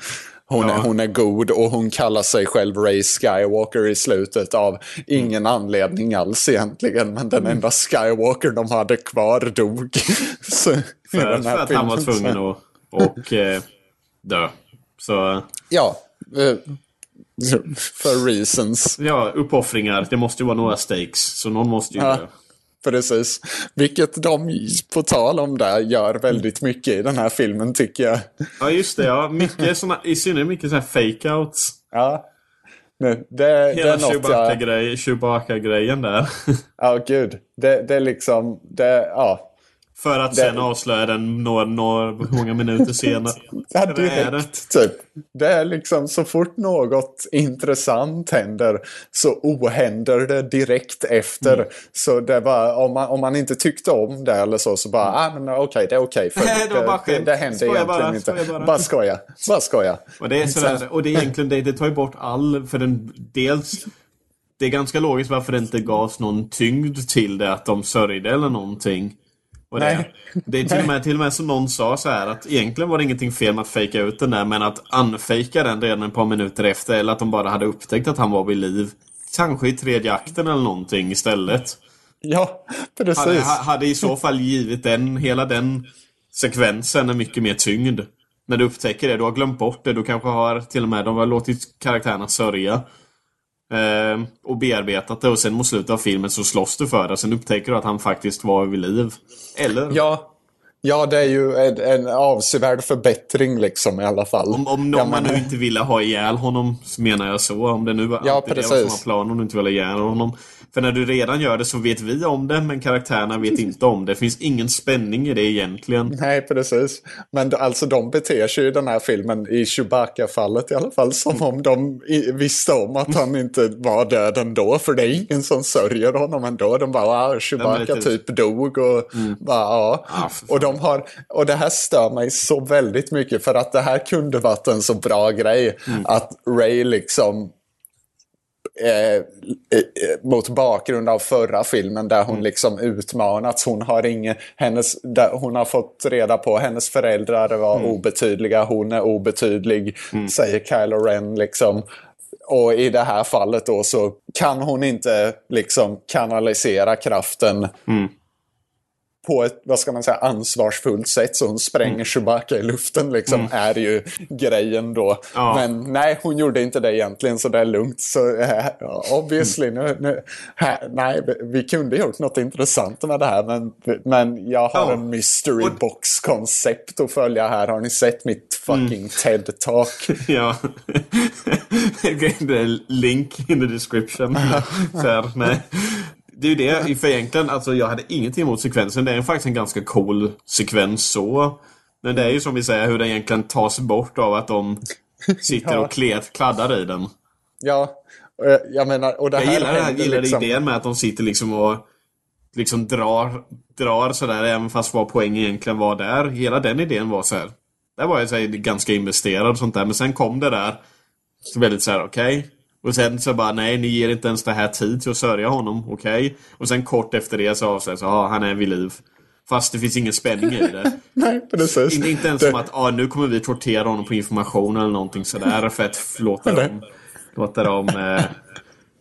hon, är, Ja. hon är god och hon kallar sig själv Ray Skywalker i slutet av ingen anledning alls egentligen. Men den enda Skywalker de hade kvar dog. Så, För, för att han var tvungen att och, eh, dö. Så Ja, eh, för reasons. ja, uppoffringar. Det måste ju vara några stakes. Så någon måste ju Ja. dö. Precis. Vilket de, på tal om det, gör väldigt mycket i den här filmen tycker jag. Ja, just det. Ja. Mycket såna, I synnerhet mycket så här fake-outs. Ja. Det, det, Hela det är något jag... Chewbacca-grejen där. Ja, gud. Det, det är liksom... Det, ja. För att Det- sen avslöja den några, några många minuter senare. Ja, Det är direkt typ. Det är liksom så fort något intressant händer så ohänder det direkt efter. Mm. Så det var, om, man, om man inte tyckte om det eller så, så bara, ah, men okej, det är okej. Nej, det bara det, skämt. det hände Skoja egentligen bara, inte. skoja bara. bara skoja. Bara skoja. Och det är sådär, och det är egentligen det, det tar ju bort all, för den, dels det är ganska logiskt varför det inte gavs någon tyngd till det att de sörjde eller någonting. Och det, det är till och, med, till och med som någon sa så här att egentligen var det ingenting fel med att fejka ut den där men att unfejka den redan ett par minuter efter eller att de bara hade upptäckt att han var vid liv. Kanske i tredje akten eller någonting istället. Ja, precis. Hade, ha- hade i så fall givit den, hela den sekvensen en mycket mer tyngd. När du upptäcker det, du har glömt bort det, du kanske har till och med de har låtit karaktärerna sörja. Eh, och bearbetat det och sen mot slutet av filmen så slåss du för det. Sen upptäcker du att han faktiskt var vid liv. Eller? Ja, ja, det är ju en, en avsevärd förbättring liksom i alla fall. Om, om någon Ja, men- nu inte ville ha ihjäl honom, menar jag så. Om det nu var Ja, alltid det precis. som var planen, om du inte ville ha ihjäl honom. För när du redan gör det så vet vi om det, men karaktärerna vet inte om det. Det finns ingen spänning i det egentligen. Nej, precis. Men alltså de beter sig i den här filmen, i Chewbacca-fallet i alla fall, som om de visste om att han inte var död ändå. För det är ingen som sörjer honom ändå. De bara, ah, Chewbacca lite- typ dog och bara, ja. Ah, och, de har, och det här stör mig så väldigt mycket för att det här kunde varit en så bra grej. Att Ray liksom eh, eh, mot bakgrund av förra filmen där hon liksom utmanats. Hon har, ingen, hennes, hon har fått reda på hennes föräldrar var obetydliga, hon är obetydlig, säger Kylo Ren liksom. Och i det här fallet då så kan hon inte liksom kanalisera kraften på ett, vad ska man säga, ansvarsfullt sätt. Så hon spränger Chewbacca i luften liksom, är ju grejen då. Ja. Men nej, hon gjorde inte det egentligen så det är lugnt. Så eh, obviously, nu, nu, här, nej, vi, kunde gjort något intressant med det här. Men, men jag har Ja. en mystery box-koncept att följa här. Har ni sett mitt fucking TED-talk? Ja. det är link in the description. Så här, nej. Det är ju det, för egentligen, alltså jag hade ingenting emot sekvensen. Det är faktiskt en ganska cool sekvens så. Men det är ju som vi säger, hur den egentligen tas bort av att de sitter och klet, kladdar i den. Ja, jag, menar, och det Jag här gillar, det här, gillar liksom... idén med att de sitter liksom och liksom drar, drar sådär, även fast vad poängen egentligen var där. Hela den idén var så här. Där var jag så här, ganska investerad och sånt där. Men sen kom det där. Så väldigt så här, okej. Och sen så bara, nej, ni ger inte ens det här tid till att sörja honom, okej. Och sen kort efter det så avslöjas så, ja, han är vid liv. Fast det finns ingen spänning i det. Nej, precis. Inte, inte ens Det- som att, ah, nu kommer vi tortera honom på information eller någonting sådär för att låta dem, låta dem eh,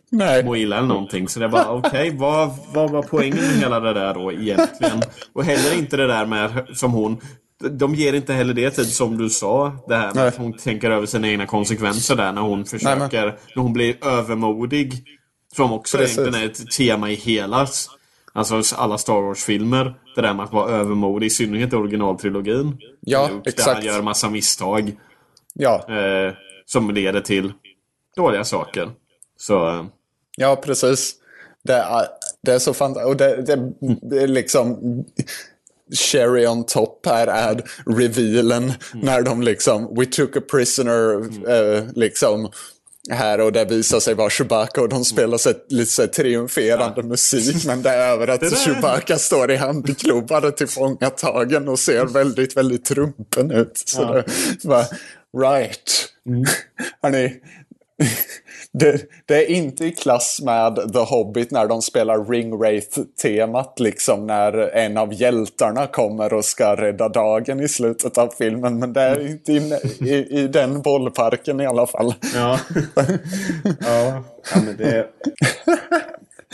Nej. må illa eller någonting. Så det var okej, vad, vad var poängen med hela det där då egentligen? Och heller inte det där med som hon de ger inte heller det tid som du sa. Det här med Nej. att hon tänker över sina egna konsekvenser där när hon försöker, när hon blir övermodig. Som också Precis. egentligen är ett tema i hela, alltså alla Star Wars-filmer. Det där med att vara övermodig, i synnerhet i originaltrilogin. Ja, Där exakt. han gör massa misstag. Ja, Eh, som leder till dåliga saker. Så... Eh, ja precis. Det är, det är så fantastiskt. Och det, det, liksom... Cherry on top här är revealen när de liksom We took a prisoner eh, liksom här och det visar sig vara Chewbacca och de spelar så, lite så triumferande musik men det är över att där- Chewbacca står i handklobbade tillfångatagen och ser väldigt, väldigt trumpen ut. Så det, bara, right. Hörrni, det, det är inte i klass med The Hobbit när de spelar Ring Wraith-temat liksom när en av hjältarna kommer och ska rädda dagen i slutet av filmen. Men det är inte i, i, i den bollparken i alla fall. Ja. ja. ja men det...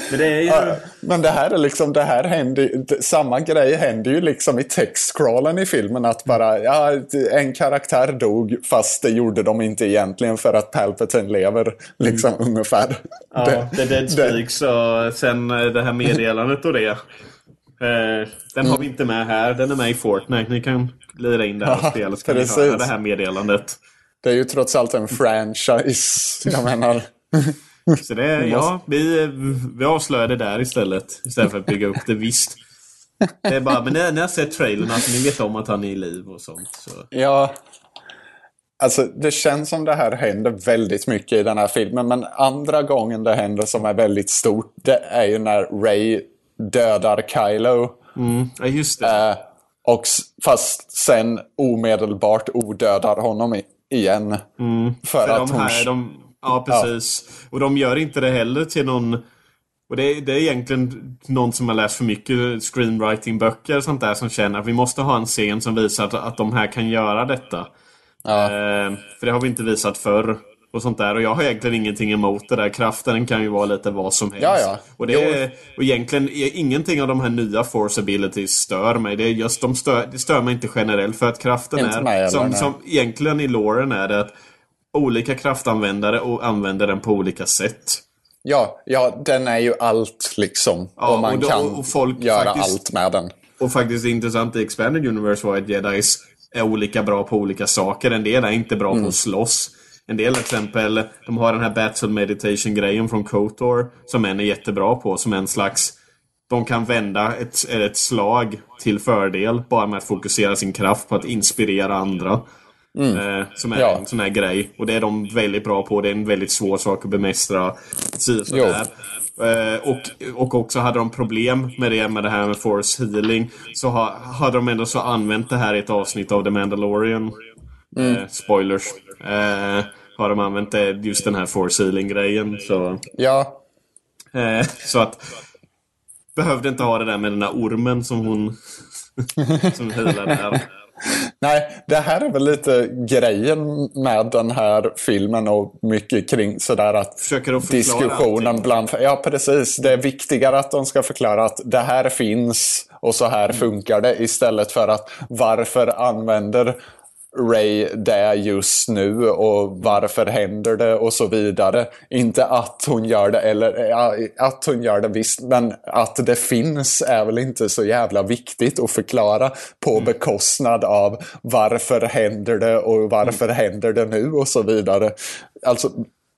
Men det ju... Ja, men det här är liksom, det här händer samma grej händer ju liksom i textcrawlen i filmen att bara, ja, en karaktär dog fast det gjorde de inte egentligen för att Palpatine lever, liksom mm. ungefär. Ja, det, det, Dead Speaks och sen eh, det här meddelandet och det. Eh, den har vi inte med här, den är med i Fortnite. Ni kan glida in där och spela så kan ni höra det här meddelandet. Det är ju trots allt en franchise, jag menar. Så det, ja, vi, vi avslöjade det där istället. Istället för att bygga upp det, visst. Det är bara, men när, när jag sett trailern, alltså ni vet om att han är i liv och sånt. Så. Ja, Alltså det känns som det här händer väldigt mycket i den här filmen. Men andra gången det händer som är väldigt stort, det är ju när Ray dödar Kylo. Mm, ja, just det. Eh, och fast sen omedelbart odödar honom igen. Mm. För, för att de här, hon... de, Ja, precis. Ja. Och de gör inte det heller till någon... Och det är, det är egentligen någon som har läst för mycket screenwriting-böcker och sånt där som känner att vi måste ha en scen som visar att, att de här kan göra detta. Ja. Eh, för det har vi inte visat förr. Och sånt där. Och jag har egentligen ingenting emot det där. Kraften kan ju vara lite vad som helst. Ja, ja. Och, det är, och egentligen ingenting av de här nya force abilities stör mig. Det, är just, de stör, det stör mig inte generellt. För att kraften inte är... Som, som egentligen i Lauren är det att olika kraftanvändare och använder den på olika sätt. Ja, ja den är ju allt liksom. Ja, och man och då, kan och folk göra faktiskt, allt med den. Och faktiskt intressant i Expanded Universe var att Jedis är olika bra på olika saker. En del är inte bra mm. på att slåss. En del exempel, de har den här Battle Meditation-grejen från KOTOR som en är jättebra på. Som en slags... De kan vända ett, ett slag till fördel bara med att fokusera sin kraft på att inspirera andra. Mm. Eh, som är ja. en sån här grej. Och det är de väldigt bra på. Det är en väldigt svår sak att bemästra. Sådär. Eh, och, och också hade de problem med det med det här med force healing. Så ha, hade de ändå så använt det här i ett avsnitt av The Mandalorian. Mm. Eh, spoilers. Eh, har de använt det, just den här force healing grejen. Så, ja. Eh, så att behövde inte ha det där med den där ormen som hon som healar där. Nej, det här är väl lite grejen med den här filmen och mycket kring sådär att diskussionen allting. bland... Ja, precis. Det är viktigare att de ska förklara att det här finns och så här funkar det istället för att varför använder Ray det just nu och varför händer det och så vidare. Inte att hon gör det, eller ja, att hon gör det visst, men att det finns är väl inte så jävla viktigt att förklara på mm. bekostnad av varför händer det och varför mm. händer det nu och så vidare. Alltså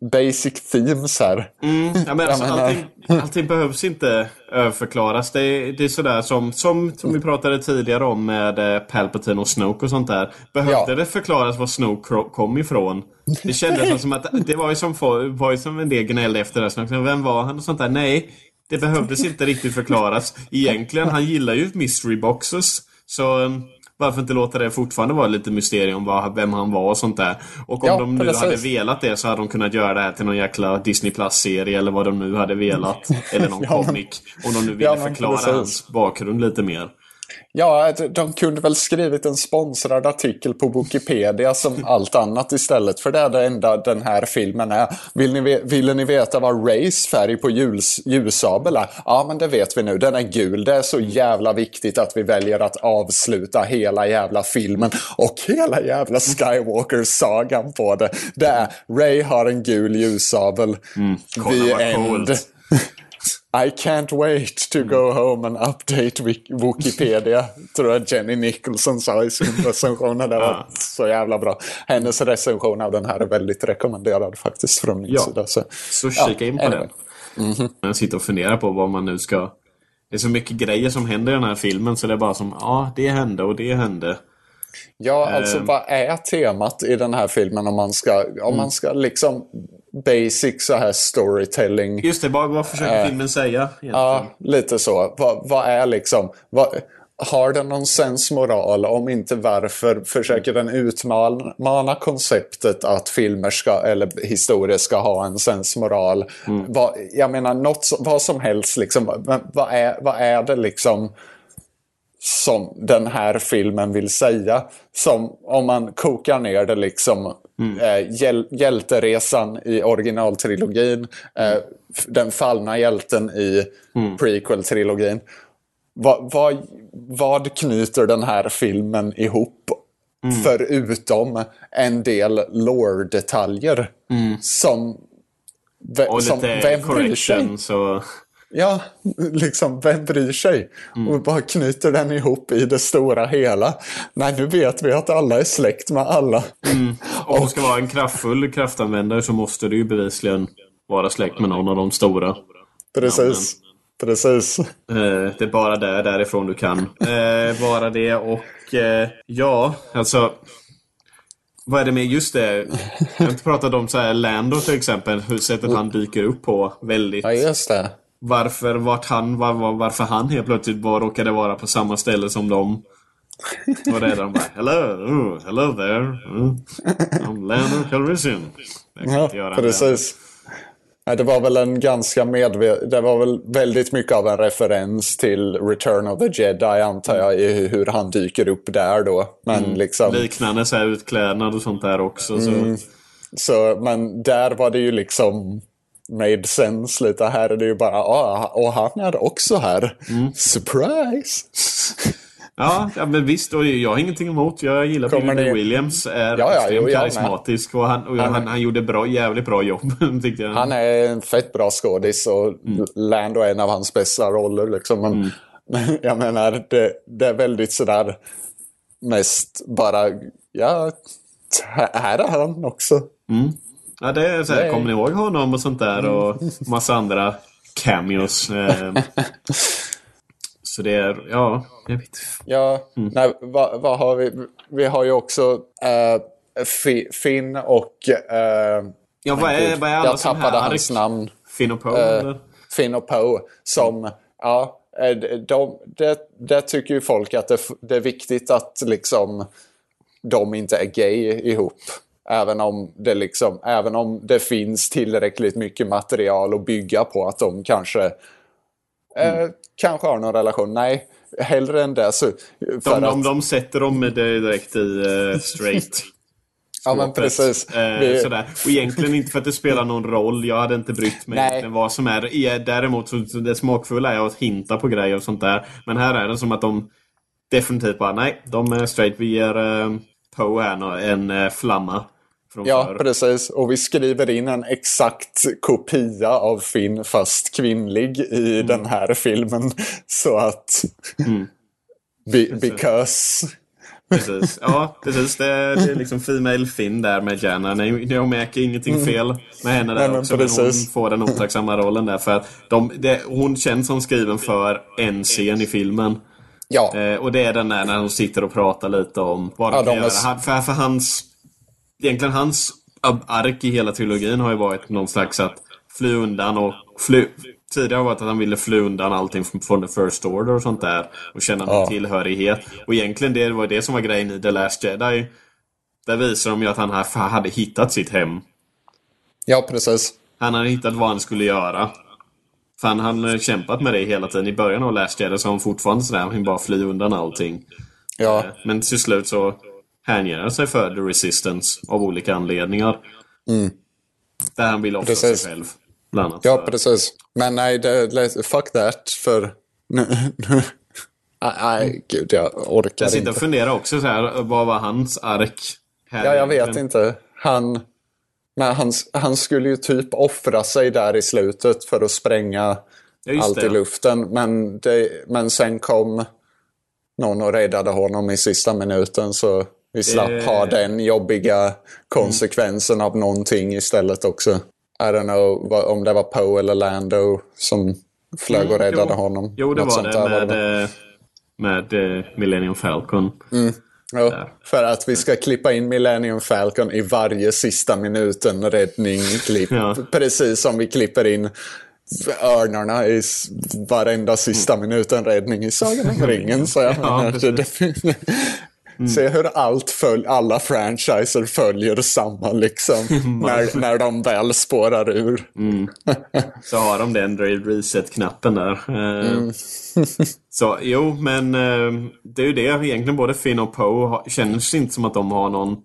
basic themes här. Mm, ja, men alltså, allting, allting, behövs inte överförklaras. Det är, det är sådär som, som, som vi pratade tidigare om med eh, Palpatine och Snoke och sånt där. Behövde ja. det förklaras var Snoke kom ifrån? Det kändes som att det var ju som, var ju som en del gnällde efter det. Snoke. Vem var han och sånt där? Nej, det behövdes inte riktigt förklaras. Egentligen, han gillar ju mystery boxes. Så varför inte låta det fortfarande vara lite mysterium vad, vem han var och sånt där. Och om ja, de nu precis. hade velat det så hade de kunnat göra det här till någon jäkla Disney Plus-serie eller vad de nu hade velat. Eller någon ja, comic. Om de nu ville ja, förklara precis. hans bakgrund lite mer. Ja, de kunde väl skrivit en sponsrad artikel på Wikipedia som allt annat istället. För det är det enda den här filmen är. Vill ni, ville ni veta vad Rays färg på ljus, ljussabel är? Ja, men det vet vi nu. Den är gul. Det är så jävla viktigt att vi väljer att avsluta hela jävla filmen och hela jävla Skywalker-sagan på det. Det är Ray har en gul ljussabel. Mm, The end. I can't wait to go home and update Wikipedia. tror jag Jenny Nicholson sa i sin recension. Det var så jävla bra. Hennes recension av den här är väldigt rekommenderad faktiskt från min ja. sida. Så, så kika in på anyway. den. Mm -hmm. Jag sitter och funderar på vad man nu ska... Det är så mycket grejer som händer i den här filmen så det är bara som, ja det hände och det hände. Ja, alltså uh, vad är temat i den här filmen om man ska, om mm. man ska liksom basic så här storytelling. Just det, vad, vad försöker uh, filmen säga? Egentligen? Ja, lite så. Vad, vad är liksom, vad, har den någon sensmoral? Om inte varför försöker den utmana konceptet att filmer ska, eller historier ska ha en sensmoral? Mm. Vad, jag menar, något, vad som helst liksom. vad, är, vad är det liksom? Som den här filmen vill säga. Som om man kokar ner det liksom. Mm. Eh, hjäl hjälteresan i originaltrilogin. Eh, den fallna hjälten i mm. prequel-trilogin. Va, va, vad knyter den här filmen ihop? Mm. Förutom en del lore-detaljer. Mm. Som, ve, som vem bryr sig? och... Ja, liksom vem bryr sig? Mm. Och bara knyter den ihop i det stora hela. Nej, nu vet vi att alla är släkt med alla. Om du ska vara en kraftfull kraftanvändare så måste du ju bevisligen vara släkt med någon av de stora. Precis. Precis. Eh, det är bara där, därifrån du kan eh, vara det och eh, ja, alltså vad är det med just det? Jag har inte pratat om så här Lando till exempel, hur sättet han dyker upp på. Väldigt. Ja, just det. Varför, vart han, var, var, varför han helt plötsligt var, råkade vara på samma ställe som dem. Och redan bara Hello, oh, hello there. Mm. I'm Lando Calrissian. Ja, precis. Nej, det var väl en ganska medveten... Det var väl väldigt mycket av en referens till Return of the Jedi antar jag i hur han dyker upp där då. Men liksom... Liknande så här utklädnad och sånt där också. Så. Mm. Så, men där var det ju liksom made sense lite. Här är det ju bara, ah, och han är också här. Mm. Surprise! Ja, ja, men visst. Och jag har ingenting emot. Jag gillar Kommer Billy ni- Williams. Är Ja, ja, extremt jo, karismatisk. Och han, och han, han gjorde bra, jävligt bra jobb, tyckte jag. Han är en fett bra skådis och Mm. Lando är en av hans bästa roller. Liksom. Men, men jag menar, det, det är väldigt sådär mest bara, ja, här är han också. Ja, det är så här, kommer ni ihåg honom och sånt där och massa andra cameos. Eh, så det är, ja, jag vet Ja, Mm. nej, vad, vad har vi? Vi har ju också Fi- Finn och... eh, Ja, vad är, vad är alla jag här tappade ark? hans namn. Finn och Poe? Eller? Finn och Poe som, ja, eh, de, det, det tycker ju folk att det, det är viktigt att liksom de inte är gay ihop. Även om, det liksom, även om det finns tillräckligt mycket material att bygga på att de kanske eh, kanske har någon relation. Nej, hellre än det. Så, De, de, att, de sätter dem direkt i uh, straight. ja, men precis. Eh, Vi- sådär. Och egentligen inte för att det spelar någon roll. Jag hade inte brytt mig vad som är. är. Däremot så det smakfulla är att hinta på grejer och sånt där. Men här är det som att de definitivt bara nej, de är straight. Vi ger uh, Poe här nå- en uh, flamma. Från Ja, förr. precis. Och vi skriver in en exakt kopia av Finn fast kvinnlig i Mm. den här filmen. Så att... Be, because... Precis. Ja, precis. Det, är- det är liksom Female Finn där med. Nej, hon märker ingenting fel med henne där Nej, också. Men hon får den otacksamma rollen där. För att de, det, hon känns som skriven för en scen i filmen. Ja, Eh, och det är den där när hon sitter och pratar lite om vad de Ja, kan de är göra. Han, för, för hans... Egentligen hans ark i hela trilogin har ju varit någon slags att fly undan och fly... Tidigare har det varit att han ville fly undan allting från, The First Order och sånt där. Och känna någon Ja. tillhörighet. Och egentligen det var det som var grejen i The Last Jedi. Där visar de ju att han ha- hade hittat sitt hem. ja precis. Han hade hittat vad han skulle göra. För han hade kämpat med det hela tiden. I början av Last Jedi så har han fortfarande sådär, han bara fly undan allting. Ja, Men till slut så hänger sig för The Resistance av olika anledningar. Där han vill offra sig själv. Bland annat. ja precis. Men nej, det, fuck that. För nu... nu nej, nej, gud, jag orkar Jag sitter inte. och funderar också så här, vad var hans ark? Här Ja, jag vet egentligen? inte. Han, men han, han skulle ju typ offra sig där i slutet för att spränga Ja, allt det. i luften. Men, det, men sen kom någon och räddade honom i sista minuten. Så vi slapp ha den jobbiga konsekvensen av någonting istället också. I don't know om det var Poe eller Lando som flög och räddade Mm, jo. honom. Jo, det Något var det med, eh, med eh, Millennium Falcon. Ja, där. för att vi ska klippa in Millennium Falcon i varje sista minuten räddning klipp. Ja. Precis som vi klipper in örnarna i varenda sista minuten räddning i Sagan om ringen. Så jag Ja, menar, det, det, Se hur allt följ, alla franchiser följer samma liksom. när, när de väl spårar ur. Så har de den reset-knappen där. Eh, så jo, men eh, det är ju det egentligen både Finn och Poe har- känns inte som att de har någon...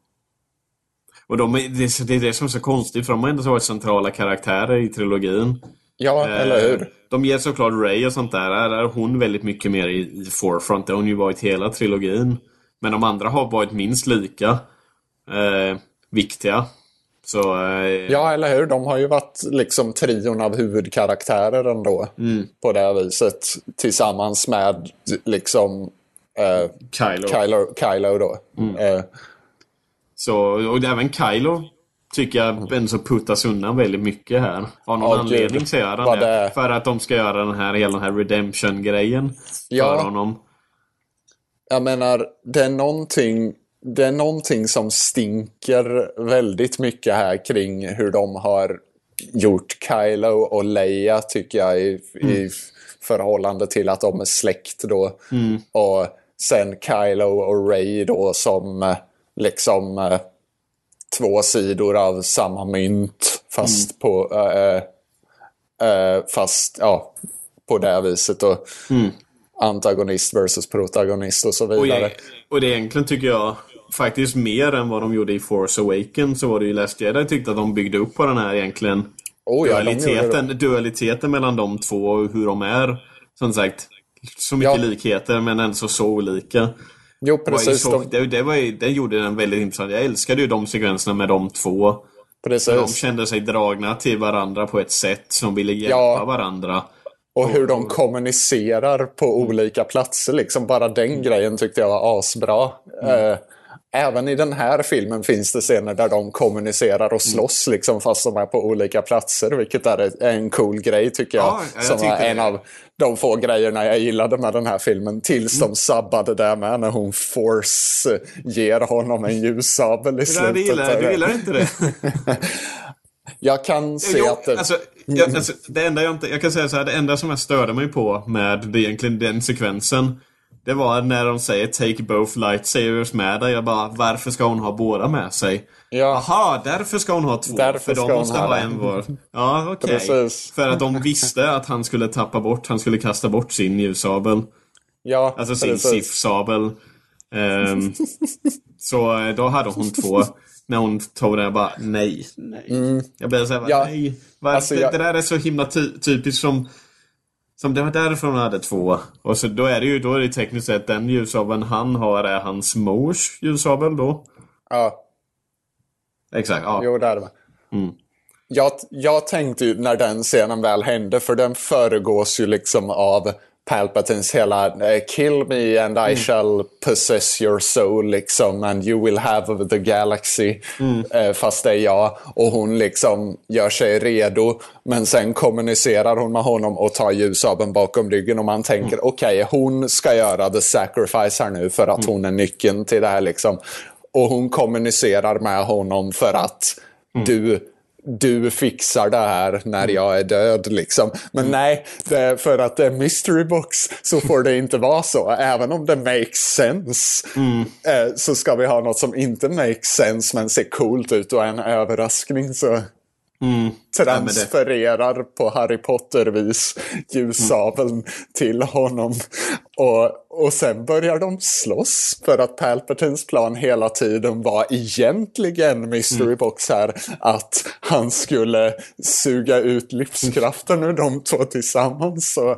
Och de, det, är det är det som är så konstigt för de har ändå varit centrala karaktärer i trilogin. Ja, eller hur? Eh, De ger såklart Ray och sånt där. Där är hon väldigt mycket mer i, i forefront. Det har hon ju varit hela trilogin. Men de andra har varit minst lika eh, viktiga. Så... Eh, Ja, eller hur? De har ju varit liksom trion av huvudkaraktärer ändå. På det här viset. Tillsammans med liksom eh, Kylo. Kylo, Kylo då. Eh, Så, och även Kylo tycker jag ändå så puttas undan väldigt mycket här. Av någon Ja, anledning så gör han det- För att de ska göra den här, hela den här redemption-grejen Ja. för honom. Jag menar, det är någonting... Det är någonting som stinker väldigt mycket här kring hur de har gjort Kylo och Leia tycker jag i, i förhållande till att de är släkt då. Och sen Kylo och Ray då som eh, liksom eh, två sidor av samma mynt fast på eh, eh, fast ja, på det viset då. Antagonist versus protagonist och så Och, vidare. jag, och det egentligen tycker jag faktiskt mer än vad de gjorde i Force Awakens så var det ju Last Jedi tyckte att de byggde upp på den här egentligen Oh, ja, de dualiteten, det. dualiteten mellan de två och hur de är. Som sagt, så mycket Ja. likheter men ändå så, så olika. Jo, precis. så, de, det, det, var ju, det gjorde den väldigt intressant. Jag älskade ju de sekvenserna med de två. De precis. kände sig dragna till varandra på ett sätt som ville hjälpa Ja. varandra. Och hur de kommunicerar på Mm. olika platser. Liksom bara den grejen tyckte jag var asbra. Mm. Eh, Även i den här filmen finns det scener där de kommunicerar Mm. och slåss liksom, fast de är på olika platser. Vilket är en cool grej tycker jag. Ja, jag som var en det. av de få grejerna jag gillade med den här filmen. Tills Mm. de sabbade det med när hon force ger honom en ljussabel i Det där, slutet. det gillar, du gillar inte det? Jag kan se Jo, att det... alltså, jag, alltså, det enda jag, inte, jag kan säga så här, det enda som jag störde mig på med det, egentligen den sekvensen Det var när de säger take both lightsabers med dig. Jag bara, varför ska hon ha båda med sig? Ja. Jaha, därför ska hon ha två. Därför för de måste ha en var. Ja, okej. Precis. För att de visste att han skulle tappa bort, han skulle kasta bort sin ljussabel. Ja, Alltså sin. SIF-sabel. Ehm, så eh, då hade hon två. När hon tog den, jag bara nej. nej. Jag blev såhär, Mm. Ja, nej. Varför? alltså, jag- Det där är så himla ty typiskt som som det var därför hon hade två. Och så då är det ju då är det tekniskt sett den ljussabeln han har är hans mors ljussabel då. Ja, Exakt, ja. jo det är det. Mm. Jag, jag tänkte ju när den scenen väl hände, för den föregås ju liksom av Palpatines hela eh, “Kill me and Mm. I shall possess your soul” liksom “and you will have the galaxy” Mm. eh, fast det är jag. Och hon liksom gör sig redo, men sen kommunicerar hon med honom och tar ljussabeln bakom ryggen och man tänker Mm. okej, hon ska göra the sacrifice här nu för att hon är nyckeln till det här liksom. Och hon kommunicerar med honom för att du du fixar det här när jag är död. Liksom. Men nej, det är för att det är mystery box så får det inte vara så. Även om det makes sense eh, så ska vi ha något som inte makes sense men ser coolt ut och är en överraskning. Så transfererar på Harry Potter-vis ljussabeln till honom. Och, och sen börjar de slåss för att Palpatines plan hela tiden var egentligen Mystery Box här. Att han skulle suga ut livskraften ur de två tillsammans. Så,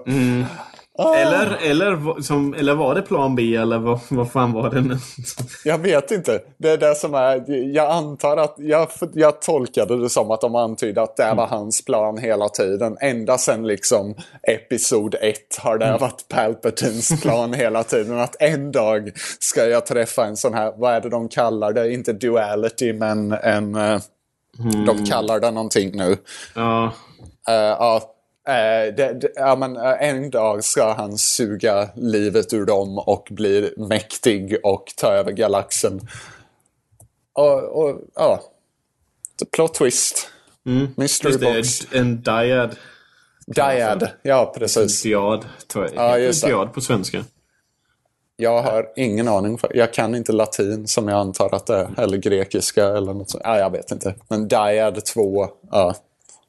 Eller, eller, va- som, eller var det plan B eller vad, vad fan var det nu? Jag vet inte. Det är det som är, jag antar att, jag, jag tolkade det som att de antydde att det var hans plan hela tiden. Ända sedan liksom episod 1 har det varit Palpatines plan hela tiden. Att en dag ska jag träffa en sån här, vad är det de kallar det? Inte duality men en, eh, de kallar det någonting nu. Ja, Eh, ja, eh, det, det, ja, men, eh, en dag ska han suga livet ur dem och bli mäktig och ta över galaxen. Och, och ja, plot twist. Mystery just box. det. En dyad. Dyad. Ja, precis. Diad, tror jag. Ja, just det. Diad på svenska. Jag har ingen aning. För, jag kan inte latin som jag antar att det är. Eller grekiska eller något sånt. Ja, jag vet inte. Men dyad 2. Ja.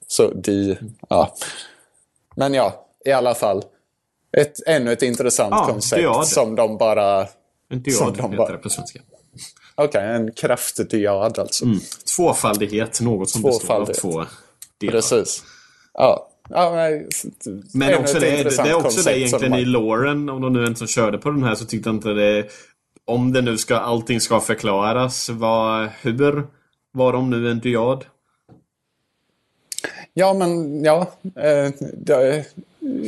Så di. Ja. Men ja, i alla fall. Ett, ännu ett intressant Ja, koncept dyad. som de bara... Inte Som jag, de heter bara- det på svenska. Okej, en kraftdiad alltså. Mm. Tvåfaldighet, något som består av Tvåfaldighet. två delar. Precis. Ja. ja men, Men också det, det, är också det som egentligen de i Lauren, om de nu inte körde på den här så tyckte jag inte det... Om det nu ska, allting ska förklaras, vad, hur var de nu en dyad? Ja, men ja. Det,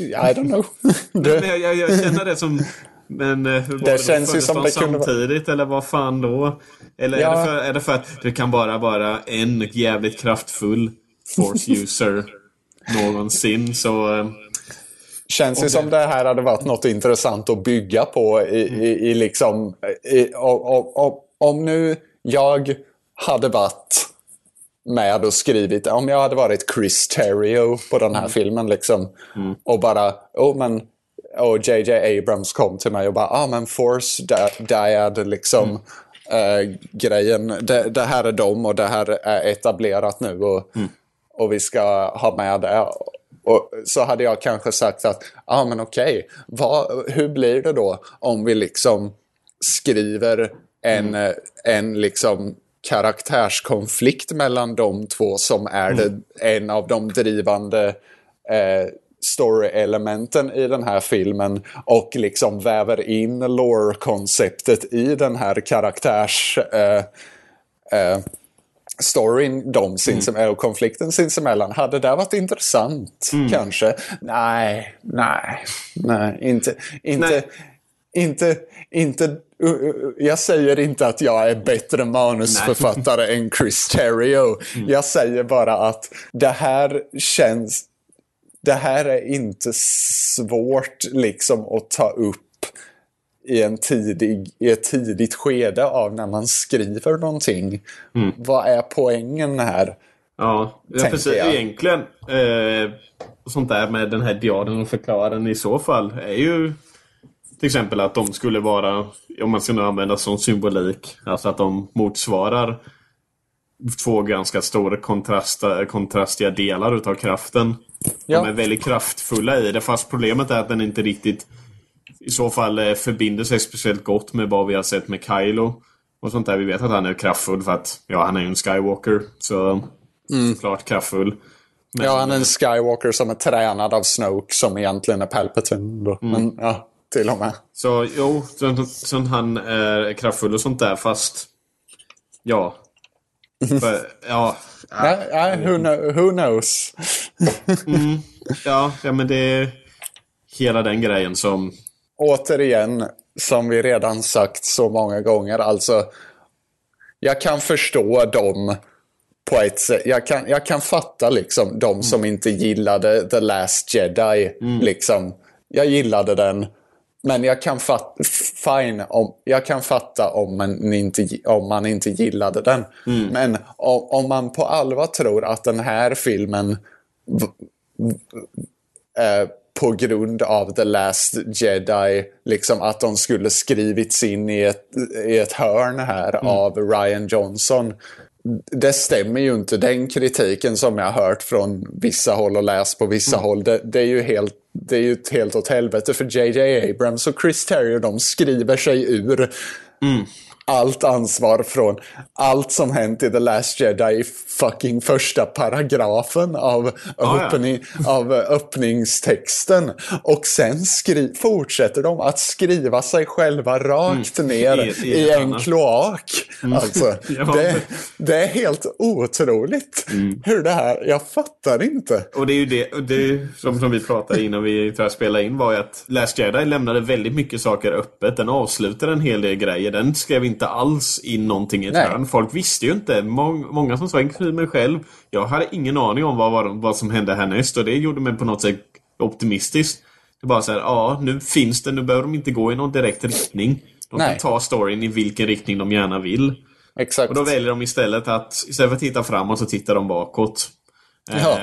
I don't know. Men det, jag, jag, jag känner det som... Men eh, hur var det, Det känns ju som de det kunde vara- samtidigt eller vad fan då? Eller är, Ja. det för, är det för att det kan bara vara en jävligt kraftfull force user någonsin så... eh, känns ju som det här hade varit något intressant att bygga på i, i, i liksom... I, om, om, om, om nu jag hade varit med och skrivit, om jag hade varit Chris Terrio på den här filmen liksom. Och bara, oh men och JJ Abrams kom till mig och bara, ah men Force Di- Dyad liksom eh, grejen, det, det här är dem och det här är etablerat nu och, och vi ska ha med det. Och så hade jag kanske sagt att, ja ah, men okej, vad- hur blir det då om vi liksom skriver en, eh, en liksom karaktärskonflikt mellan de två som är det, en av de drivande eh, story-elementen i den här filmen och liksom väver in lore-konceptet i den här karaktärs... Eh, eh, storyn de sinsemellan och konflikten sinsemellan. Hade det varit intressant kanske? Nej, nej, nej, inte, inte, Nej. inte, inte, jag säger inte att jag är bättre manusförfattare än Chris Terrio. Jag säger bara att det här känns, det här är inte svårt liksom att ta upp i, en tidig, i ett tidigt skede av när man skriver någonting. Vad är poängen här? Ja, ja Tänker precis. jag. Egentligen, eh, sånt där med den här diaden och förklaringen i så fall är ju till exempel att de skulle vara, om man ska nu använda som symbolik, alltså att de motsvarar två ganska stora kontrasta, kontrastiga delar utav kraften. Ja. De är väldigt kraftfulla i det, fast problemet är att den inte riktigt i så fall eh, förbinder sig speciellt gott med vad vi har sett med Kylo. Och sånt där. Vi vet att han är kraftfull för att, ja, han är ju en Skywalker. Så såklart kraftfull. Men, Ja, han är en Skywalker som är tränad av Snoke som egentligen är Palpatine. Då. Men ja, till och med. Så jo, så han är kraftfull och sånt där fast... Ja. För, ja, Nej, nej, who, kno- who knows? ja, ja, men det är hela den grejen som... Återigen, som vi redan sagt så många gånger, alltså jag kan förstå dem på ett sätt. Jag kan, jag kan fatta liksom de som inte gillade The Last Jedi. Liksom. Jag gillade den. Men jag kan, fat, fine, om, jag kan fatta om man inte, om man inte gillade den. Men om, om man på allvar tror att den här filmen eh, på grund av The Last Jedi, liksom att de skulle skrivits in i ett, i ett hörn här av Ryan Johnson. Det stämmer ju inte. Den kritiken som jag har hört från vissa håll och läst på vissa håll, det, det är ju helt det är ju ett helt åt helvete för JJ Abrams och Chris Terrio, de skriver sig ur allt ansvar från allt som hänt i The Last Jedi i fucking första paragrafen av, ja. öppning, av öppningstexten. Och sen skri- fortsätter de att skriva sig själva rakt ner Mm. I- i i, ett en kloak. Alltså, Ja, det, det är helt otroligt hur det här, jag fattar inte. Och det är ju det, det som, som vi pratade innan vi spelade in var ju att Last Jedi lämnade väldigt mycket saker öppet. Den avslutade en hel del grejer. Den skrev inte alls in någonting i ett hörn. Folk visste ju inte. Mång, många som sa, inklusive mig själv. Jag hade ingen aning om vad, vad, vad som hände härnäst och det gjorde mig på något sätt optimistisk. Det bara så här, ja nu finns det, nu behöver de inte gå i någon direkt riktning. De Nej. kan ta storyn i vilken riktning de gärna vill. Exakt. Och då väljer de istället att, istället för att titta framåt så tittar de bakåt. Ja.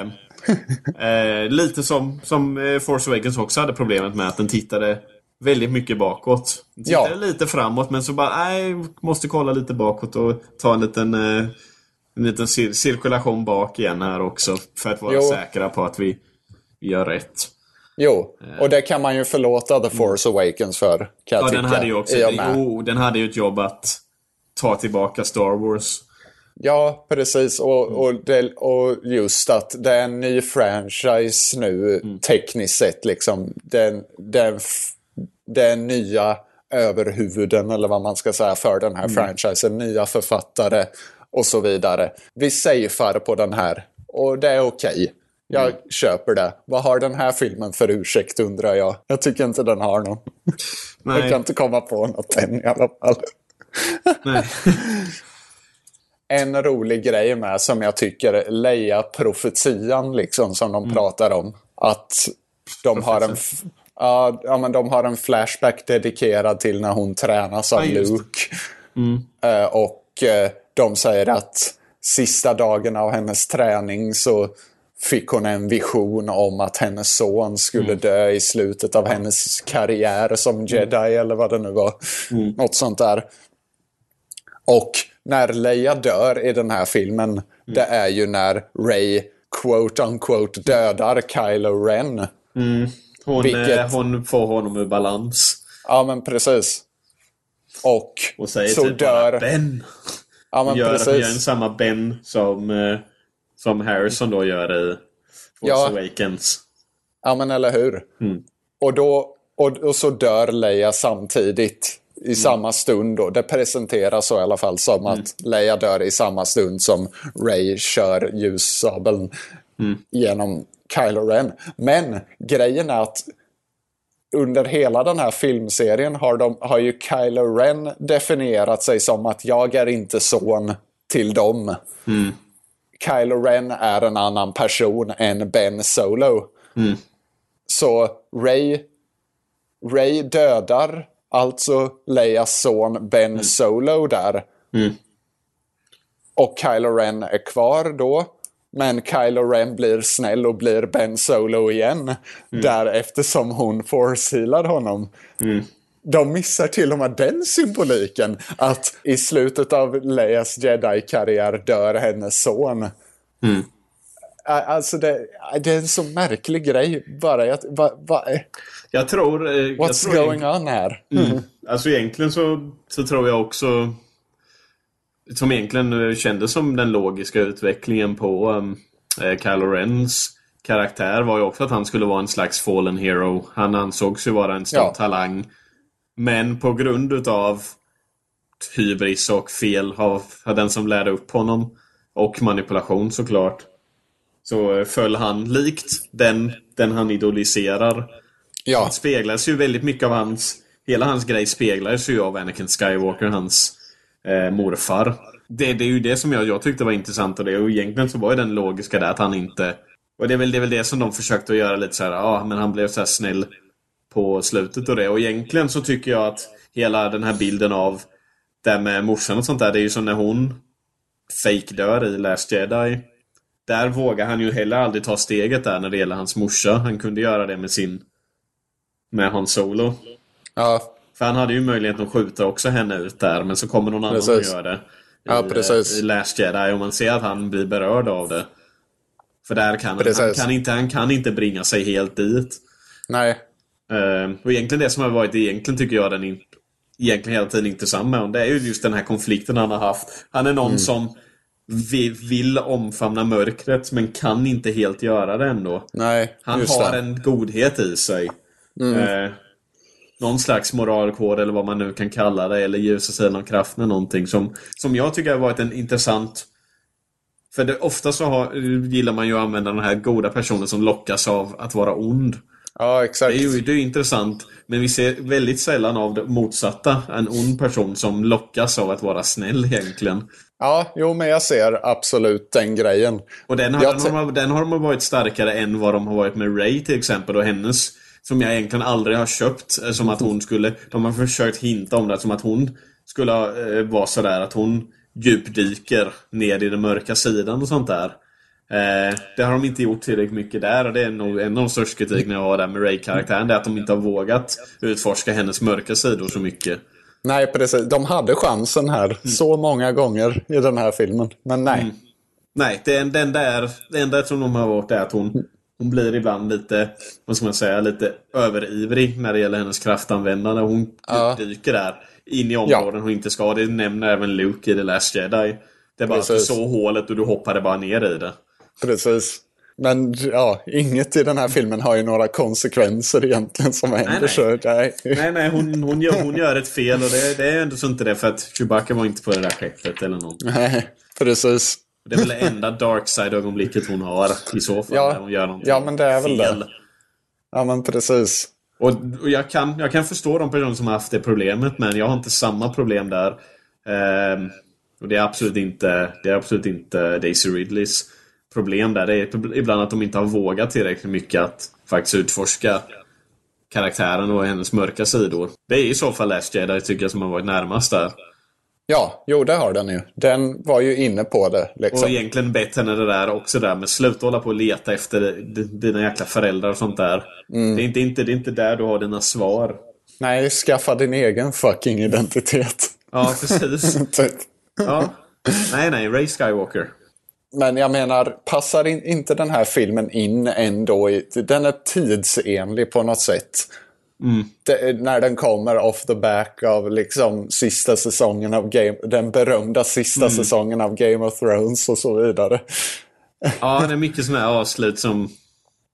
Eh, eh, lite som, som eh, Force Awakens också hade problemet med att den tittade väldigt mycket bakåt. Tittar Ja. lite framåt men så bara, nej, måste kolla lite bakåt och ta en liten, eh, en liten cir cirkulation bak igen här också. För att vara Jo. säkra på att vi, vi gör rätt. Jo, och det kan man ju förlåta The Force Awakens för, kan Ja, den hade ju också jo, den hade ju ett jobb att ta tillbaka Star Wars. Ja, precis. Och, Mm. och, det, och just att det är en ny franchise nu Mm. tekniskt sett. Liksom. Den, den, är nya överhuvuden eller vad man ska säga för den här Mm. franchisen. Nya författare och så vidare. Vi safear på den här och det är okej. Jag Mm. köper det. Vad har den här filmen för ursäkt undrar jag. Jag tycker inte den har någon. Jag Nej, kan inte komma på något än i alla fall. en rolig grej med som jag tycker Leia-profetian liksom som Mm. de pratar om. Att de har, en, ja, ja, men de har en flashback dedikerad till när hon tränas av Ja. Luke. Eh, och eh, de säger att sista dagen av hennes träning så fick hon en vision om att hennes son skulle dö i slutet av hennes karriär som jedi eller vad det nu var. Något sånt där. Och när Leia dör i den här filmen, det är ju när Ray quote unquote dödar Kylo Ren. Hon, Vilket- eh, hon får honom ur balans. Ja, men precis. Och, Och säger så typ dör... Ben. Ja, men Gör, precis. gör en samma Ben som, eh, som Harrison då gör i Force Ja. Awakens. Ja, men eller hur? Och, då, och, och så dör Leia samtidigt i samma stund. Då. Det presenteras så i alla fall som att Leia dör i samma stund som Ray kör ljussabeln genom Kylo Ren. Men grejen är att under hela den här filmserien har, de, har ju Kylo Ren definierat sig som att jag är inte son till dem. Kylo Ren är en annan person än Ben Solo. Så Ray, Ray dödar alltså Leias son Ben Solo där. Och Kylo Ren är kvar då. Men Kylo Ren blir snäll och blir Ben Solo igen. Där eftersom hon forcehealar honom. De missar till och med den symboliken. Att i slutet av Leias Jedi-karriär dör hennes son. Ä- Alltså det, det är en så märklig grej. Bara jag, va, va, Jag tror... eh, jag what's tror going on här? Mm. Alltså egentligen så, så tror jag också som egentligen eh, kändes som den logiska utvecklingen på um, Kylo Rens karaktär var ju också att han skulle vara en slags fallen hero. Han ansågs ju vara en stor Ja. talang. Men på grund utav hybris och fel av den som lärde upp honom och manipulation såklart så eh, föll han likt den, den han idoliserar Ja, speglas ju väldigt mycket av hans... Hela hans grej speglades ju av Anakin Skywalker, hans eh, morfar. Det, det är ju det som jag, jag tyckte var intressant och det. Och egentligen så var ju den logiska där att han inte... Och det är väl det, är väl det som de försökte att göra lite så här, ja men han blev så här snäll på slutet och det. Och egentligen så tycker jag att hela den här bilden av det med morsan och sånt där, det är ju som när hon fake-dör i Last Jedi. Där vågar han ju heller aldrig ta steget där när det gäller hans morsa. Han kunde göra det med sin med Han Solo. ja, för han hade ju möjligheten att skjuta också henne ut där, men så kommer någon annan Precis. och gör det. Ja, I, precis. I Last Jedi och man ser att han blir berörd av det. För där kan han, han, kan inte, han kan inte bringa sig helt dit. nej. Eh, och egentligen det som har varit, egentligen tycker jag den in, egentligen hela tiden intressant med honom, det är ju just den här konflikten han har haft. Han är någon Mm. som vi, vill omfamna mörkret, men kan inte helt göra det ändå. Nej, Han har det. en godhet i sig. Eh, någon slags moralkod eller vad man nu kan kalla det. Eller ljusa sidan av kraften eller någonting. Som, som jag tycker har varit en intressant... För det, ofta så har, gillar man ju att använda den här goda personen som lockas av att vara ond. Ja, exakt. Det är ju det är intressant. Men vi ser väldigt sällan av det motsatta. En ond person som lockas av att vara snäll egentligen. Ja, jo, men jag ser absolut den grejen. Och den har, Jag den, har, den har de varit starkare än vad de har varit med Ray till exempel och hennes som jag egentligen aldrig har köpt eh, som att hon skulle De har försökt hinta om det som att hon skulle eh, vara sådär att hon djupdyker ner i den mörka sidan och sånt där. Eh, det har de inte gjort tillräckligt mycket där och det är nog en av de största kritikerna jag har där med Ray-karaktären. Det är att de inte har vågat utforska hennes mörka sidor så mycket. Nej, precis. De hade chansen här mm. så många gånger i den här filmen, men nej. Mm. Nej, det, det, enda är, det enda som de har varit är att hon, hon blir ibland lite, vad ska man säga, lite överivrig när det gäller hennes kraftanvändande. Hon ja. dyker där in i områden ja. hon inte ska. Det nämner även Luke i The Last Jedi. Det är bara Precis. att du såg hålet och du hoppade bara ner i det. Precis. Men ja, inget i den här filmen har ju några konsekvenser egentligen som händer. Nej, nej. nej, nej, nej hon, hon, gör, hon gör ett fel och det, det är ändå så inte det för att Chewbacca var inte på det där skeppet eller något. Nej, precis. Det är väl det enda darkside-ögonblicket hon har i så fall. Ja, hon gör ja men det är väl fel. det. Ja, men precis. Och, och, jag, kan, jag kan förstå de personer som har haft det problemet, men jag har inte samma problem där. Um, och det är absolut inte, det är absolut inte Daisy Ridleys problem där. Det är ibland att de inte har vågat tillräckligt mycket att faktiskt utforska karaktären och hennes mörka sidor. Det är i så fall Last Jedi tycker jag som har varit närmast där. Ja, jo det har den ju. Den var ju inne på det. Liksom. Och egentligen bättre än det där också där. Men sluta hålla på och leta efter dina jäkla föräldrar och sånt där. Mm. Det, är inte, inte, det är inte där du har dina svar. Nej, skaffa din egen fucking identitet. Ja, precis. typ. ja. Nej, nej, Ray Skywalker. Men jag menar, passar in, inte den här filmen in ändå? I, den är tidsenlig på något sätt. Mm. Det, när den kommer off the back av liksom sista säsongen av Game, den berömda sista mm. säsongen av Game of Thrones och så vidare. Ja, det är mycket sådana här avslut som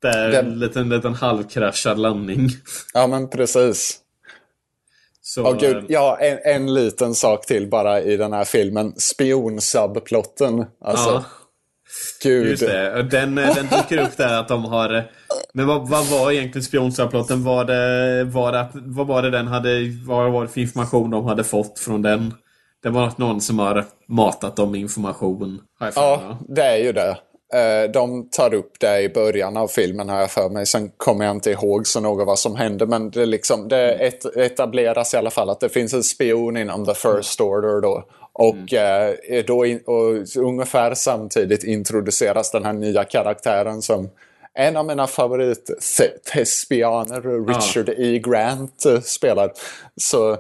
det är den, en liten, liten halvkraschad landning. Ja, men precis. Så, oh, gud, ja, en, en liten sak till bara i den här filmen. Spionsubplotten. Alltså, ja. Gud. Just det. Den, den dyker upp där att de har... Men vad, vad var egentligen spionsaplotten? Var det, var det, vad var det den hade... Vad var det för information de hade fått från den? Det var någon som har matat dem med information. Ja, det är ju det. Eh, de tar upp det i början av filmen har jag för mig. Sen kommer jag inte ihåg så noga vad som hände. Men det, liksom, det etableras i alla fall att det finns en spion inom the first order då. Och, mm. eh, då in, och ungefär samtidigt introduceras den här nya karaktären som en av mina favorit-thespianer, Richard ah. E. Grant, eh, spelar. Så,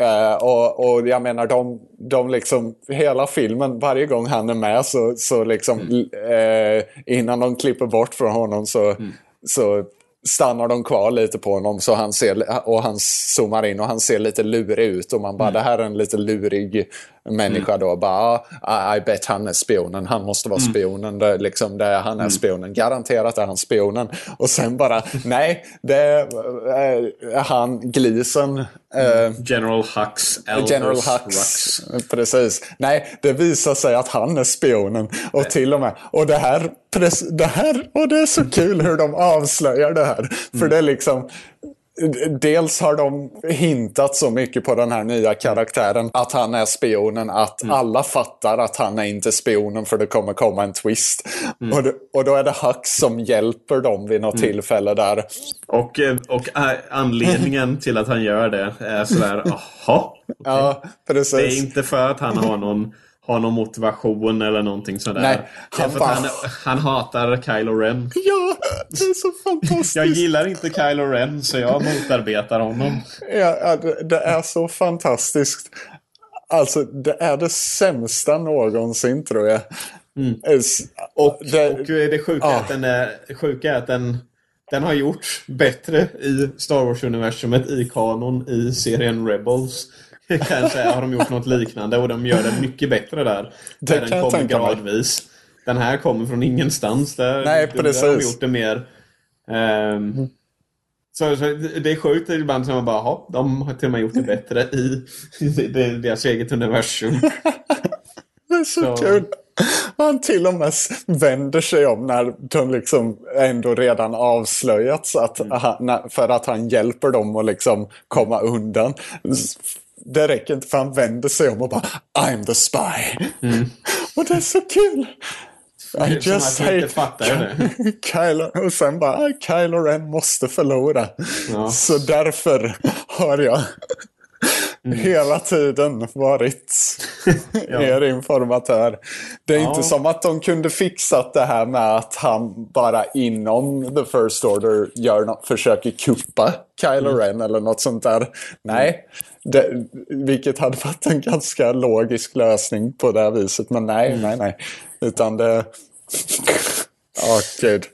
eh, och, och jag menar, de, de liksom, hela filmen, varje gång han är med så, så liksom, mm. eh, innan de klipper bort från honom så, mm. så stannar de kvar lite på honom så han ser, och han zoomar in och han ser lite lurig ut och man bara mm. det här är en lite lurig människa mm. då. Bara, ah, I bet han är spionen, han måste vara mm. spionen. Det, liksom, det, han är mm. spionen, garanterat är han spionen. Och sen bara, nej, det är äh, han, Gleason. Äh, General Hux. General Hux, Rux. precis. Nej, det visar sig att han är spionen. Och nej. till och med, och det här, det här, och det är så kul hur de avslöjar det här. För det är liksom, Dels har de hintat så mycket på den här nya karaktären att han är spionen att mm. alla fattar att han är inte spionen för det kommer komma en twist. Mm. Och, och då är det Hux som hjälper dem vid något mm. tillfälle där. Och, eh, och anledningen till att han gör det är sådär, jaha. Okay. Ja, precis. Det är inte för att han har någon har någon motivation eller någonting sådär. Nej, han, bara... han, han, hatar Kylo Ren. Ja, det är så fantastiskt. jag gillar inte Kylo Ren så jag motarbetar honom. Ja, det, det är så fantastiskt. Alltså, det är det sämsta någonsin tror jag. Mm. Och, det, och det sjuka, är att den är, sjuka är att den, den har gjorts bättre i Star Wars-universumet i kanon i serien Rebels kan jag säga, har de gjort något liknande och de gör det mycket bättre där. Det där den kommer gradvis. Mig. Den här kommer från ingenstans. Där, Nej, precis. Där har de gjort det mer... Um, så, så, det är sjukt ibland som man bara, de har till och med gjort det bättre i, i deras eget universum. det är så, så. kul. Han till och med vänder sig om när de liksom ändå redan avslöjats att mm. för att han hjälper dem att liksom komma undan det räcker inte för han vänder sig om och bara I'm the spy. Mm. och det är så kul. I just hate Kylo. Och sen bara, Kylo Ren måste förlora. Ja. Så därför har jag hela tiden varit er informatör. Det är Ja. inte som att de kunde fixat det här med att han bara inom The First Order gör något, försöker kuppa Kylo Mm. Ren eller något sånt där. Nej, det, vilket hade varit en ganska logisk lösning på det här viset. Men nej, Mm. nej, nej. Utan det... Åh, gud.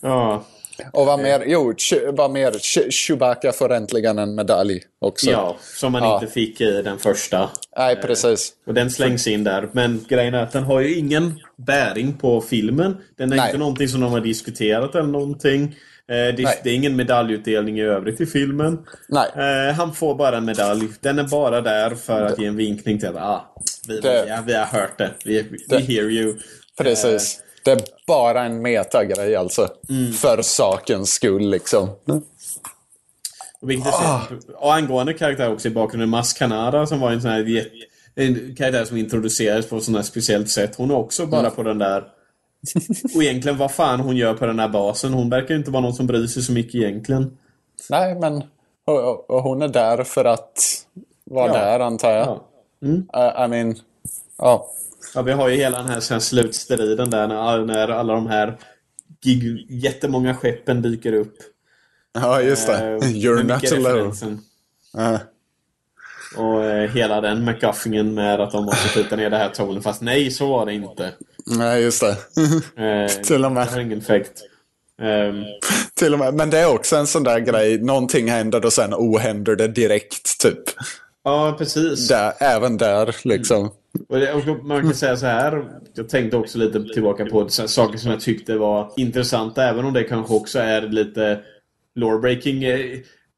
Ja, Och vad mer? Jo, vad mer? Ch- Chewbacca får äntligen en medalj också. ja som man Ja. inte fick i den första. Nej, precis. Och den slängs in där. Men grejen är att den har ju ingen bäring på filmen. Den är Nej. inte någonting som de har diskuterat eller någonting. Eh, Det det är ingen medaljutdelning i övrigt i filmen. Nej. Eh, Han får bara en medalj. Den är bara där för att ge en vinkning till att ah, vi, Det- ja, vi har hört det. Vi, vi Det- hear you. Precis. Det är bara en metagrej alltså. Mm. För sakens skull liksom. Och, vilket är så- och angående karaktär också i bakgrunden, Mas Kanada som var en sån här en karaktär som introducerades på ett sånt här speciellt sätt. Hon är också bara Mm. på den där... Och egentligen vad fan hon gör på den här basen. Hon verkar inte vara någon som bryr sig så mycket egentligen. Nej, men och, hon är där för att vara Ja. där antar jag. Ja. I, I mean, ja. Ja, vi har ju hela den här sen slutstriden där när, när alla de här gig, jättemånga skeppen dyker upp. Ja, just det. Eh, You're not alone. Ja. Och eh, hela den McGuffingen med att de måste skjuta ner det här tornet. Fast nej, så var det inte. Nej, just det. Eh, Till och med. Effekt. Ehm, Till och med. Men det är också en sån där grej. Någonting händer och sen ohänder det direkt, typ. ja, precis. Där, även där, liksom. Det, och man kan säga så här. Jag tänkte också lite tillbaka på saker som jag tyckte var intressanta. Även om det kanske också är lite lore-breaking.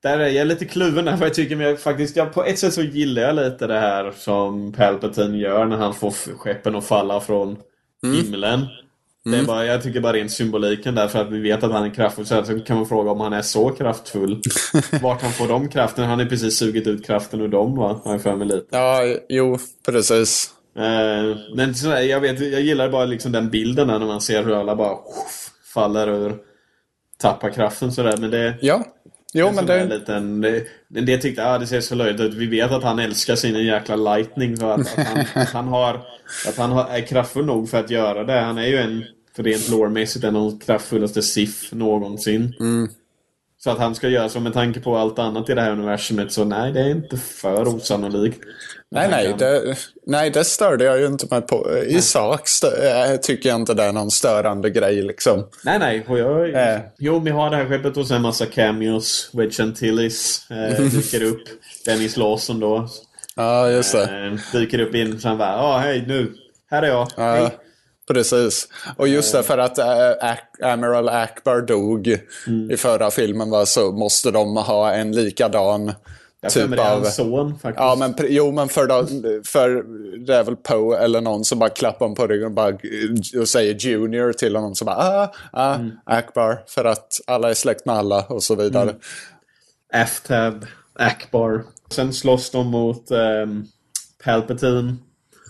Där är jag lite kluven där. För jag tycker men jag, faktiskt, jag, på ett sätt så gillar jag lite det här som Palpatine gör när han får skeppen att falla från himlen. Det är bara, jag tycker bara rent symboliken där för att vi vet att han är kraftfull. Så, kan man fråga om han är så kraftfull. Vart han får de kraften? Han har precis sugit ut kraften ur dem va? Har jag för mig lite. Ja, jo, precis. Eh, men sådär, jag, vet, jag gillar bara liksom den bilden där när man ser hur alla bara uff, faller ur tappar kraften sådär. Men det, Ja. Jo, en men det... liten, det, det tyckte jag, ah, det ser så löjligt ut. Vi vet att han älskar sin jäkla lightning. Så att, att, han, att han, har, att han har, är kraftfull nog för att göra det. Han är ju en, för rent lore-mässigt, en av de kraftfullaste SIF någonsin. Mm. Så att han ska göra så med tanke på allt annat i det här universumet så nej, det är inte för osannolikt. Nej, nej, det, nej, det störde jag ju inte mig på. I sak stö, äh, tycker jag inte det är någon störande grej liksom. Nej, nej. Och jag, Eh. Jo, vi har det här skeppet och sen massa cameos. Wedge Antilles eh, dyker upp. Dennis Lawson då. Ja, just det. Eh, dyker upp in så han bara Ja, hej nu. Här är jag. Ja, Hej. Precis. Och just det, för att Ak- Admiral Akbar dog Mm. i förra filmen va, så måste de ha en likadan Jag typ av... son faktiskt. Ja, men jo, men för, då, för det är väl Poe eller någon som bara klappar honom på ryggen och, bara, och säger Junior till honom. Så bara, ah, ah, Mm. Akbar, för att alla är släkt med alla och så vidare. Mm. Aftab, Akbar. Sen slåss de mot ehm, Palpatine.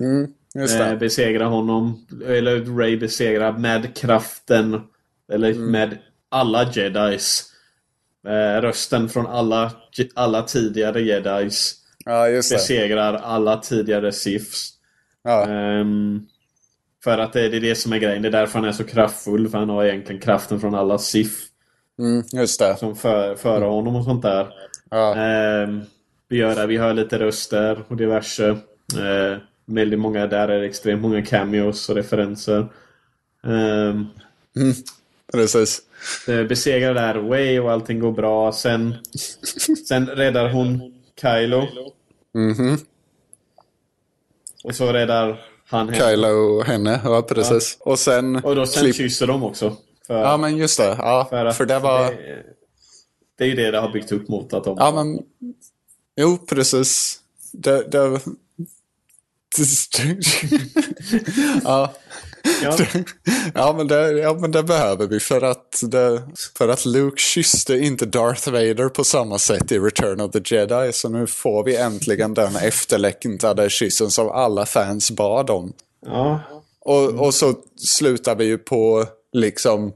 Just Eh, besegrar honom. Eller Ray besegrar med kraften. Eller Mm. med alla jedis. Eh, rösten från alla, alla tidigare jedis. Ja. Besegrar alla tidigare Siths. Ja, Ehm, för att det, det är det som är grejen. Det är därför han är så kraftfull. För han har egentligen kraften från alla Sith. mm, just det. Som för, före honom och sånt där. Ja. Ehm, vi, gör det, vi hör lite röster och diverse. Väldigt många där är extremt många cameos och referenser. Um, Precis. besegrar där Way och allting går bra. Sen, sen räddar hon Kylo. Mhm. Och så räddar han henne. Kylo och henne, ja precis. Och sen... Och då sen klipp- kysser de också. För, Ja, men just det. Ja, för, för, att det var... Det, det är ju det det har byggt upp mot att de... Ja, men... Jo, precis. Det... det... ja. Ja. Ja, men det, ja, men det behöver vi för att, det, för att Luke kysste inte Darth Vader på samma sätt i Return of the Jedi. Så nu får vi äntligen den efterlängtade kyssen som alla fans bad om. ja. Och, och så slutar vi ju på liksom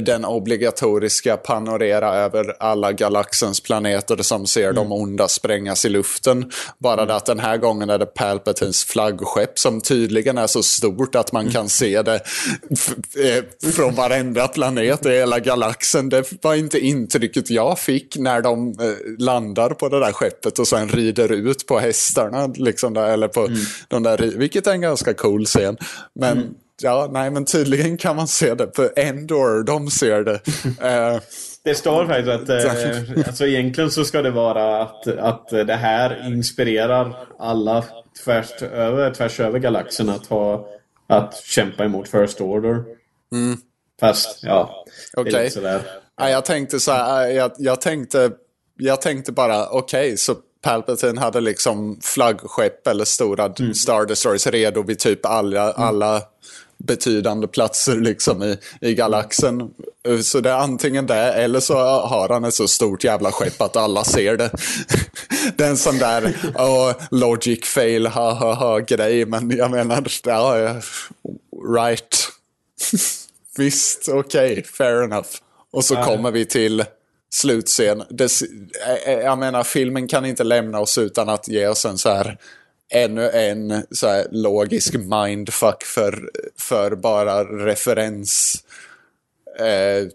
den obligatoriska panorera över alla galaxens planeter som ser de onda sprängas i luften. Bara det att den här gången är det Palpatines flaggskepp som tydligen är så stort att man kan se det eh, från varenda planet i hela galaxen. Det var inte intrycket jag fick när de eh, landar på det där skeppet och sen rider ut på hästarna. Liksom där, eller på mm. de där, vilket är en ganska cool scen. Men mm ja, nej men tydligen kan man se det på Endor, de ser det. uh, det står faktiskt att eh, alltså egentligen så ska det vara att, att det här inspirerar alla tvärs över, tvärs över galaxen att, ha, att kämpa emot First Order. Mm. Fast, ja. Okej. Okay. Ja, jag tänkte så här, jag, jag, tänkte, jag tänkte bara, okej, okay, så Palpatine hade liksom flaggskepp eller stora mm. Star Destroyers redo vid typ alla, mm. alla betydande platser liksom i, i galaxen. Så det är antingen det eller så har han ett så stort jävla skepp att alla ser det. det är en sån där oh, logic fail, ha ha ha grej. Men jag menar, ja, right. Visst, okej, okay, fair enough. Och så kommer vi till slutscen. Det, jag menar, filmen kan inte lämna oss utan att ge oss en så här ännu en så här, logisk mindfuck för, för bara referens. Eh,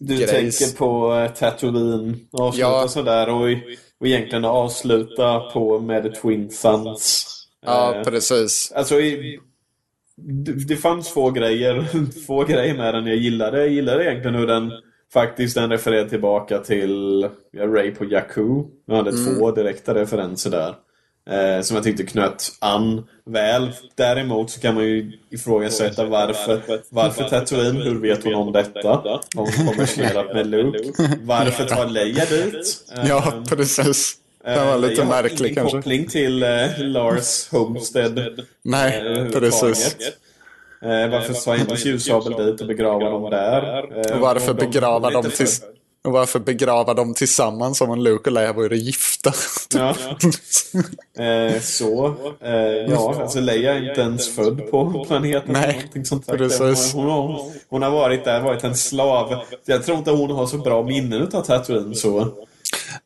du grejs. tänker på eh, Tatooine, avsluta ja. sådär och, och egentligen avsluta på med Twin Sons. Ja, eh, precis. Alltså, i, det, det fanns två grejer, två grejer med den jag gillade. Jag gillade egentligen hur den faktiskt den refererar tillbaka till ja, Ray på Jakku. Jag hade mm. två direkta referenser där. Eh, som jag tyckte knöt an väl. Däremot så kan man ju ifrågasätta varför, varför Tatooine, hur vet hon om detta? Har hon konverserat med Luke? Varför tar Leia dit? Ja, ehm, precis. Det var lite märklig kanske. koppling till eh, Lars Homestead. Nej, eh, precis. Eh, varför sa hennes ljussabel dit och begrava dem där? Eh, och varför begrava dem till... Och varför begrava dem tillsammans om en Luke och Leia vore gifta? Ja. eh, så. Eh, ja, alltså Leia är inte ens född på planeten. Nej, sånt precis. Hon, hon, hon, har varit där, varit en slav. Jag tror inte hon har så bra minnen av Tatooine så.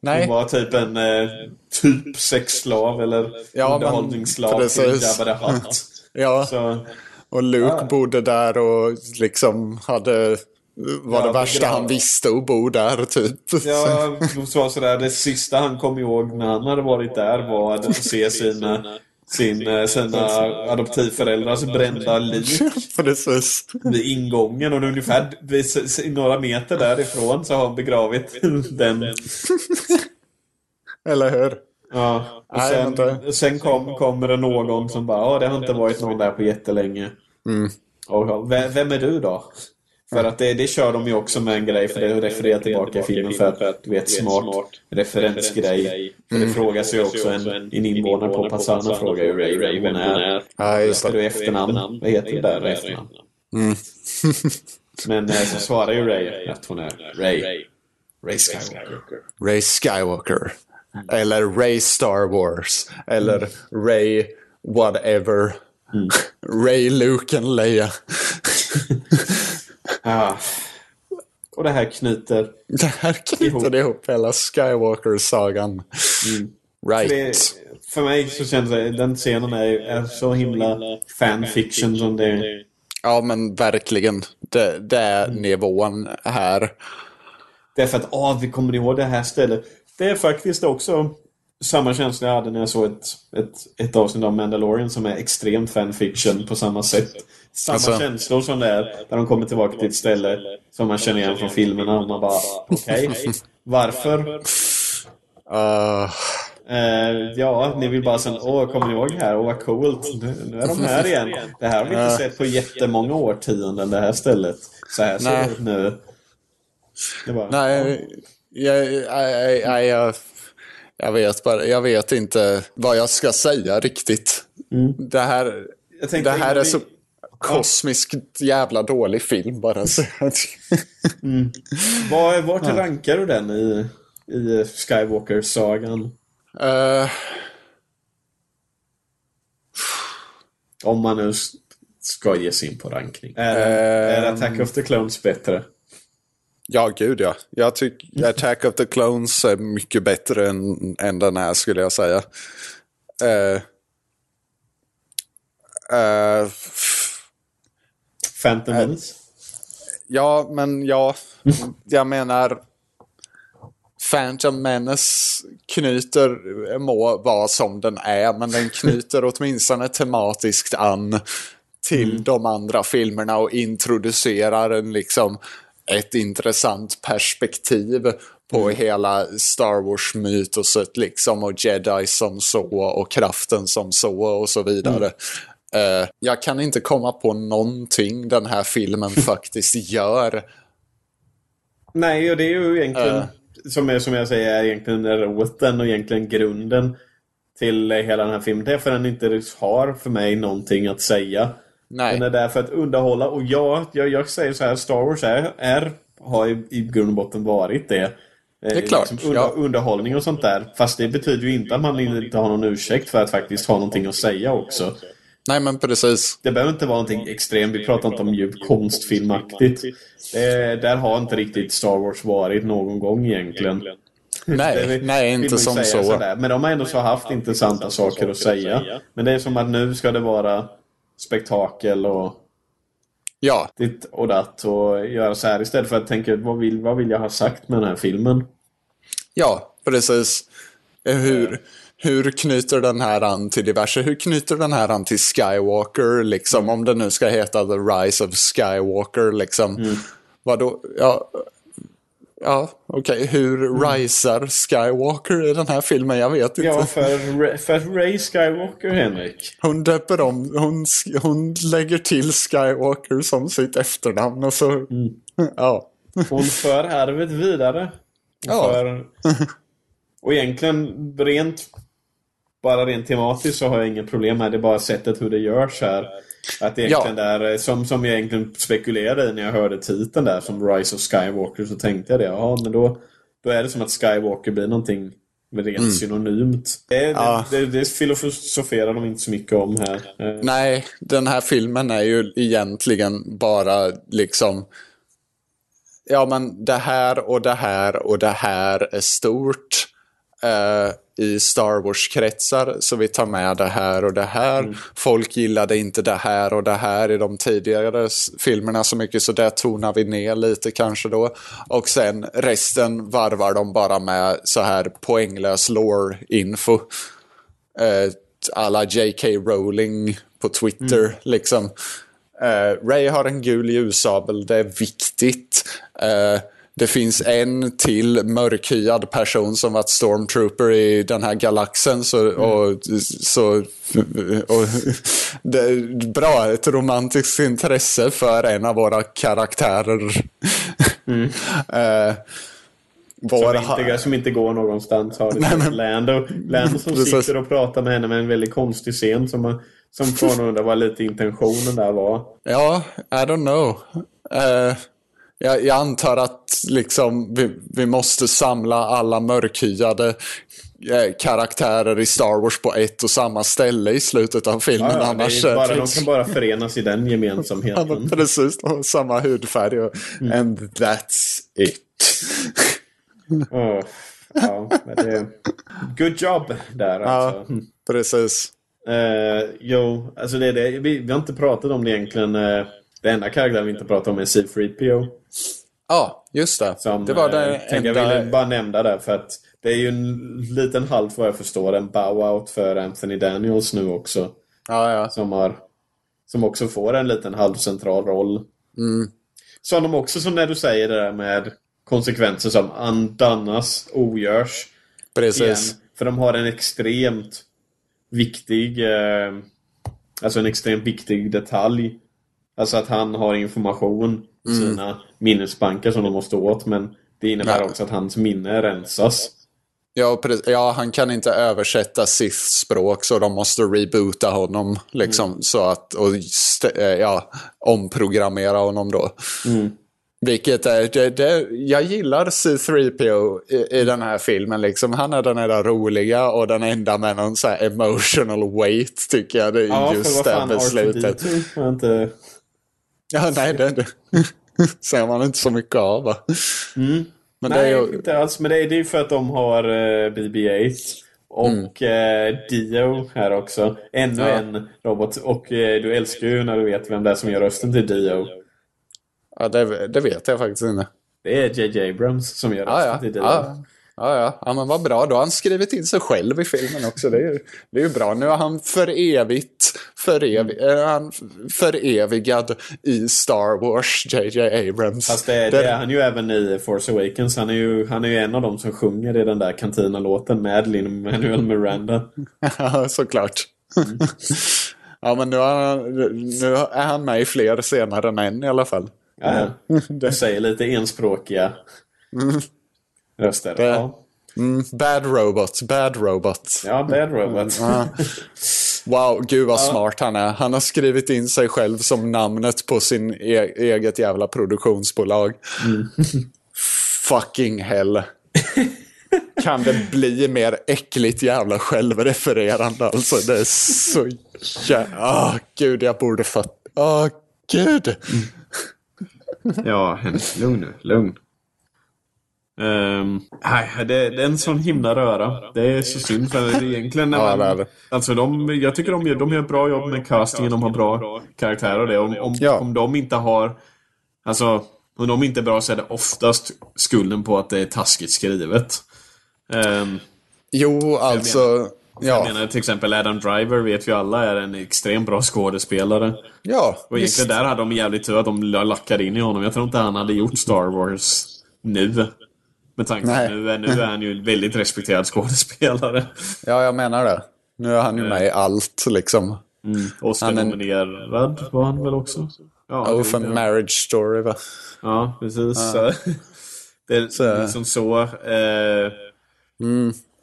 Nej. Hon var typ en eh, typ sexslav eller ja, underhållningsslav till Jabba the Hutt. ja. Så. Och Luke ja. bodde där och liksom hade var ja, det värsta han visste att bo där typ. Ja, så sådär, det sista han kom ihåg när han hade varit där var att se sina, sin, eh, sina adoptivföräldrars brända lik. Precis. Vid ingången och ungefär några meter därifrån så har han begravit den. Eller hur? Ja, och sen, Nej, sen kom, kommer det någon som bara, ja det har inte varit någon där på jättelänge. Mm. Och, vem är du då? För att det, det kör de ju också med en grej, för det refererar tillbaka i filmen för att du vet, smart referensgrej. För det mm. frågas ju också en, en invånare på Passana frågar ju Ray vem hon är. Ja, just det. du efternamn? Vad heter du där efternamn? Mm. Men eh, så svarar ju Ray att hon är Ray. Ray Skywalker. Ray Skywalker. Eller Ray Star Wars. Eller mm. Ray whatever. Mm. Ray Luke and Leia. Ja. Och det här knyter Det här knyter ihop, ihop hela Skywalker-sagan. Mm. Right. För, det, för, mig så känns det den scenen är, är så himla fanfiction som det är. Ja men verkligen. Det, det är mm. nivån här. Det är för att, åh, vi kommer ihåg det här stället. Det är faktiskt också samma känsla jag hade när jag såg ett, ett, ett avsnitt av Mandalorian som är extremt fanfiction på samma sätt. Samma alltså... känslor som det är när de kommer tillbaka till ett ställe som man känner igen från filmerna och man bara okej, okay, varför? Uh... Uh, ja, ni vill bara säga åh, kommer ni ihåg här? Åh, vad coolt. Nu, nu, är de här igen. Det här har vi inte uh... sett på jättemånga årtionden, det här stället. Så här ser det ut nu. Det bara, Nej, jag, jag, jag, jag, vet bara, jag vet inte vad jag ska säga riktigt. Mm. Det här, det här är så kosmiskt jävla dålig film bara. Så. mm. Var, vart ja. rankar du den i, i Skywalker-sagan? Uh... Om man nu ska ge sig in på rankning. Är, är Ehm. Attack of the Clones bättre? Ja, gud ja. Jag tycker Attack of the Clones är mycket bättre än, än den här skulle jag säga. Eh, eh, Phantom Menace? ja, men ja, jag menar Phantom Menace knyter, må vara som den är, men den knyter åtminstone tematiskt an till de andra filmerna och introducerar en liksom ett intressant perspektiv på hela Star Wars-mytoset liksom och jedi som så och kraften som så och så vidare. Eh, jag kan inte komma på någonting den här filmen faktiskt gör. Nej, och det är ju egentligen, Äh. som, jag, som jag säger, är egentligen roten och egentligen grunden till hela den här filmen. Därför den inte har för mig någonting att säga. Nej. Den är där för att underhålla. Och ja, jag, jag säger så här, Star Wars är, är har i, i grund och botten varit det. Det är klart, under, ja. Underhållning och sånt där. Fast det betyder ju inte att man inte har någon ursäkt för att faktiskt ha någonting att säga också. Nej, men precis. Det behöver inte vara någonting extremt. Vi pratar inte om djupt konstfilmaktigt. Det, där har inte riktigt Star Wars varit någon gång egentligen. Nej, vill- nej inte som så. sådär. Men de har ändå så haft intressanta saker att säga. Men det är som att nu ska det vara spektakel och Ja, ditt och datt och göra så här istället för att tänka vad vill, vad vill jag ha sagt med den här filmen? ja, precis. Hur, hur knyter den här an till diverse? Hur knyter den här an till Skywalker, liksom? Om det nu ska heta The Rise of Skywalker, liksom. Mm. Vadå? Ja, ja okej. Hur risar Skywalker i den här filmen? Jag vet inte. Ja, för, för Ray Skywalker, Henrik. Hon döper om, hon, hon lägger till Skywalker som sitt efternamn och så, Mm. ja. Hon för arvet vidare. Hon Ja. För, och egentligen rent bara rent tematiskt så har jag inget problem med det. är bara sättet hur det görs här. Att egentligen där, som, som jag egentligen spekulerade i när jag hörde titeln där som Rise of Skywalker så tänkte jag det. Ja, men då, då är det som att Skywalker blir någonting rent synonymt. Det, Ja. det, det, det filosoferar de inte så mycket om här. Eh, Nej, den här filmen är ju egentligen bara liksom Ja men det här och det här och det här är stort eh, i Star Wars-kretsar så vi tar med det här och det här. Folk gillade inte det här och det här i de tidigare filmerna så mycket så där tonar vi ner lite kanske då. Och sen resten varvar de bara med så här poänglös lore-info eh, alla J.K. Rowling på Twitter. Liksom. Eh, Ray har en gul ljussabel, det är viktigt. Eh, det finns en till mörkhyad person som varit stormtrooper i den här galaxen. Så, och, så, och, det är bra, ett romantiskt intresse för en av våra karaktärer. eh, vår, Som inte, som inte går någonstans. Har det Nej, men- Lando, Lando som sitter och pratar med henne med en väldigt konstig scen som, man- som får undra vad lite intentionen där var. Ja, I don't know. Eh, jag, jag antar att liksom, vi, vi måste samla alla mörkhyade eh, karaktärer i Star Wars på ett och samma ställe i slutet av filmen. Ja, ja, annars är bara, de kan bara förenas i den gemensamheten. Precis, de har samma hudfärg. Och, And that's it. Åh, ja, det, good job där alltså. Ja, precis. Eh, jo, alltså det är det. Vi, vi har inte pratat om det egentligen. Eh, det enda karaktären vi inte pratat om är C3PO. Ja, just det. Som, det var det eh, tänker Jag enda... ville bara nämna det för att det är ju en liten halvt vad jag förstår en bow-out för Anthony Daniels nu också. Ja, ja. Som, har, som också får en liten halvcentral roll. Mm. Som de också, som när du säger det där med konsekvenser som andannas, ogörs. Precis. Igen, för de har en extremt viktig eh, Alltså en extremt viktig detalj. Alltså att han har information i sina minnesbanker som de måste åt. Men det innebär Ja. också att hans minne rensas. Ja, ja, han kan inte översätta Sith-språk så de måste reboota honom. Liksom, så att, och eh, ja, omprogrammera honom då. Vilket är, det, det, jag gillar C3PO i, i den här filmen. Liksom. Han är den enda roliga och den enda med någon så här emotional weight tycker jag. Det är Ja, just för vad det fan, beslutet. R2D2 har inte... Ja, nej, det, det ser man inte så mycket av. Va? Men det Nej, är ju, inte alls. Men det är det ju för att de har eh, BB-8. Och eh, Dio här också. Ännu Ja. en robot. Och eh, du älskar ju när du vet vem det är som gör rösten till Dio. ja, det, det vet jag faktiskt inte. Det är JJ Abrams som gör rösten ja. till Dio. Ja, ja, ja. ja, men vad bra. Då har han skrivit in sig själv i filmen också. Det är ju, det är ju bra. Nu är han för evigt för ev, är han förevigad i Star Wars, JJ Abrams. Fast det, det är han ju även i Force Awakens. Han är ju, han är ju en av dem som sjunger i den där kantina-låten med Lin-Manuel Miranda. Ja, såklart. Mm. ja, men nu är, han, nu är han med i fler scener än en i alla fall. Ja, ja. Du säger lite enspråkiga röster. Det- Ja. Mm, bad robot, bad robot. ja, Bad Robot. Wow, gud vad smart han är. Han har skrivit in sig själv som namnet på sin e eget jävla produktionsbolag. Mm. Fucking hell. Kan det bli mer äckligt jävla självrefererande alltså? Det är så jävla... Åh, gud, jag borde fatta. Åh, gud. Ja, Henrik, lugn nu. Lugn. Um, nej, det, det är en sån himla röra. Det är så synd för det egentligen när Ja, man, det är det. Alltså de, jag tycker de gör, de gör bra jobb med castingen, de har bra karaktärer och det. Om, om, Ja. om de inte har... Alltså, om de inte är bra så är det oftast skulden på att det är taskigt skrivet. Ehm, Jo, alltså... Jag Ja, menar till exempel Adam Driver vet vi alla är en extremt bra skådespelare. ja Och egentligen där hade de jävligt tur att de lackade in i honom. Jag tror inte han hade gjort Star Wars nu. Med tanke på nu är, nu är han ju en väldigt respekterad skådespelare. ja, jag menar det. Nu är han ju med i allt liksom. Är- Oscar-nominerad var han väl också? Ja, Oh, för Marriage Story va? ja precis. Så, det är Så- liksom så. Eh,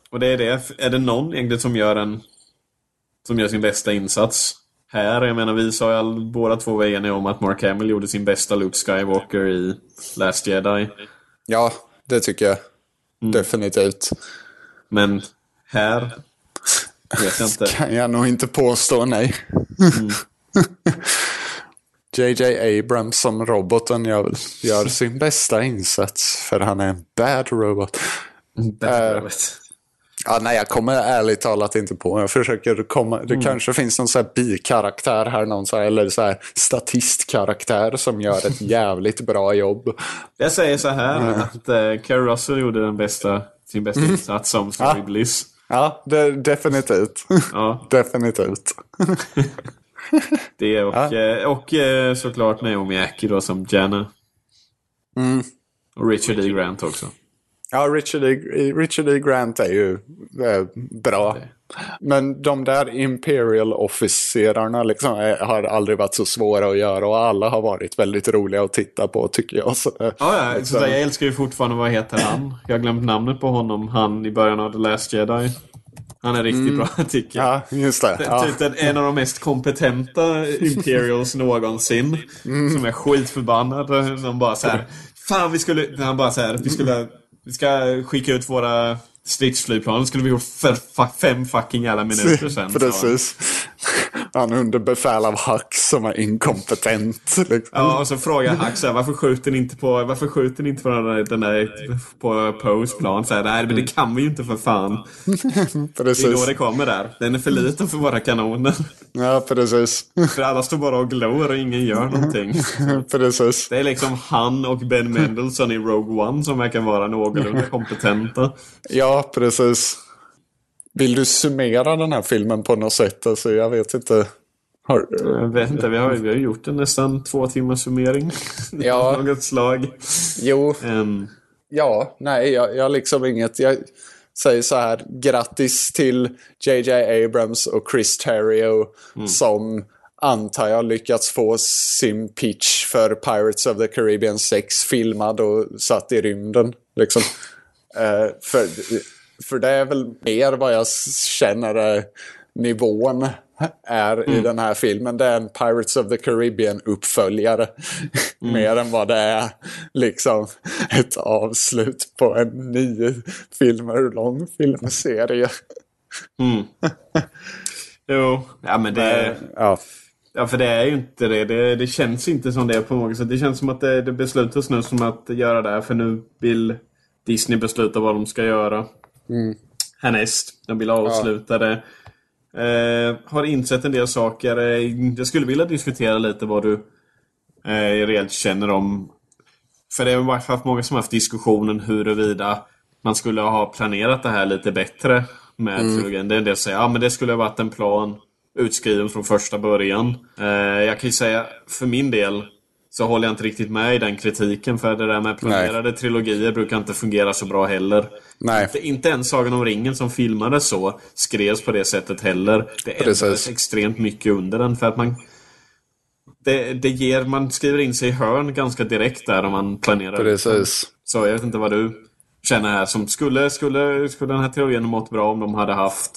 Och det är det. Är det någon egentligen som gör en som gör sin bästa insats här? Jag menar, vi sa ju all, båda två var eniga om att Mark Hamill gjorde sin bästa Luke Skywalker i Last Jedi. Ja, det tycker jag. Mm. Definitivt. Men här vet jag inte. Kan jag nog inte påstå nej. Mm. JJ Abrams som roboten gör, gör sin bästa insats. För han är en bad robot. Eh, Ja, nej, jag kommer ärligt talat inte på. Jag försöker komma... Det Mm. kanske finns någon så här bikaraktär här, någon så här, eller så här statistkaraktär som gör ett jävligt bra jobb. Jag säger så här att uh, Kerry Russell gjorde den bästa, sin bästa insats som Story Ja. Bliss. Ja, det, definitivt. Ja, definitivt. det och, Ja. eh, och eh, såklart Naomi Aki då som Janna. Mm. Och Richard E. Grant också. Ja, Richard E. Richard E. Grant är ju eh, bra. Men de där Imperial officerarna liksom är, har aldrig varit så svåra att göra och alla har varit väldigt roliga att titta på tycker jag. Så, eh, Ja, ja, så där, jag älskar ju fortfarande, vad heter han? Jag har glömt namnet på honom, han i början av The Last Jedi. Han är riktigt bra tycker jag. ja, just det. Ja. Typ en av de mest kompetenta Imperials någonsin. Som är skitförbannad. De bara så här. Fan vi skulle... Han bara så här. Vi skulle... Vi ska skicka ut våra stridsflygplan. Det skulle vi gjort för fem fucking jävla minuter sen. Precis. Så. Precis. Han under befäl av Hux som är inkompetent. Liksom. Ja, och så frågar Hack så här, varför skjuter ni inte på, varför skjuter ni inte på den där, den där på Poes plan? Så här, Nej, men det kan vi ju inte för fan. Det är då Precis. det kommer där. Den är för liten för våra kanoner. Ja, precis. För alla står bara och glor och ingen gör någonting. precis. Det är liksom han och Ben Mendelsohn i Rogue One som verkar vara någorlunda kompetenta. Ja, precis. Vill du summera den här filmen på något sätt? Alltså, jag vet inte. Har... Jag vet inte, vi har, vi har gjort en nästan två timmars summering. Ja. Något slag. Jo, Ehm, ja, nej, jag, jag liksom inget. Jag säger så här, grattis till JJ Abrams och Chris Terrio som antar jag lyckats få sin pitch för Pirates of the Caribbean 6 filmad och satt i rymden. Liksom. Eh, för, för det är väl mer vad jag känner är nivån är i den här filmen. Det är en Pirates of the Caribbean-uppföljare. Mer än vad det är liksom ett avslut på en nio filmer lång filmserie. Mm. jo, ja men det... Ja. Ja, för det är ju inte det. Det, det känns inte som det på något sätt. Det känns som att det, det beslutas nu som att göra det här. För nu vill Disney besluta vad de ska göra. Mm. Härnäst. De vill avsluta det. Eh, har insett en del saker. Eh, jag skulle vilja diskutera lite vad du eh, rent känner om... För det har haft många som haft diskussionen huruvida man skulle ha planerat det här lite bättre med mm. trilogin. Det är en del som säger ja, men det skulle ha varit en plan utskriven från första början. Eh, jag kan ju säga för min del så håller jag inte riktigt med i den kritiken. För det där med planerade Nej. trilogier brukar inte fungera så bra heller. Nej. Inte, inte ens Sagan om ringen som filmades så skrevs på det sättet heller. Det ändrades extremt mycket under den. För att man det, det ger, man skriver in sig i hörn ganska direkt där om man planerar. Precis. Så jag vet inte vad du känner här. Som skulle, skulle, skulle den här teorin mått bra om de hade haft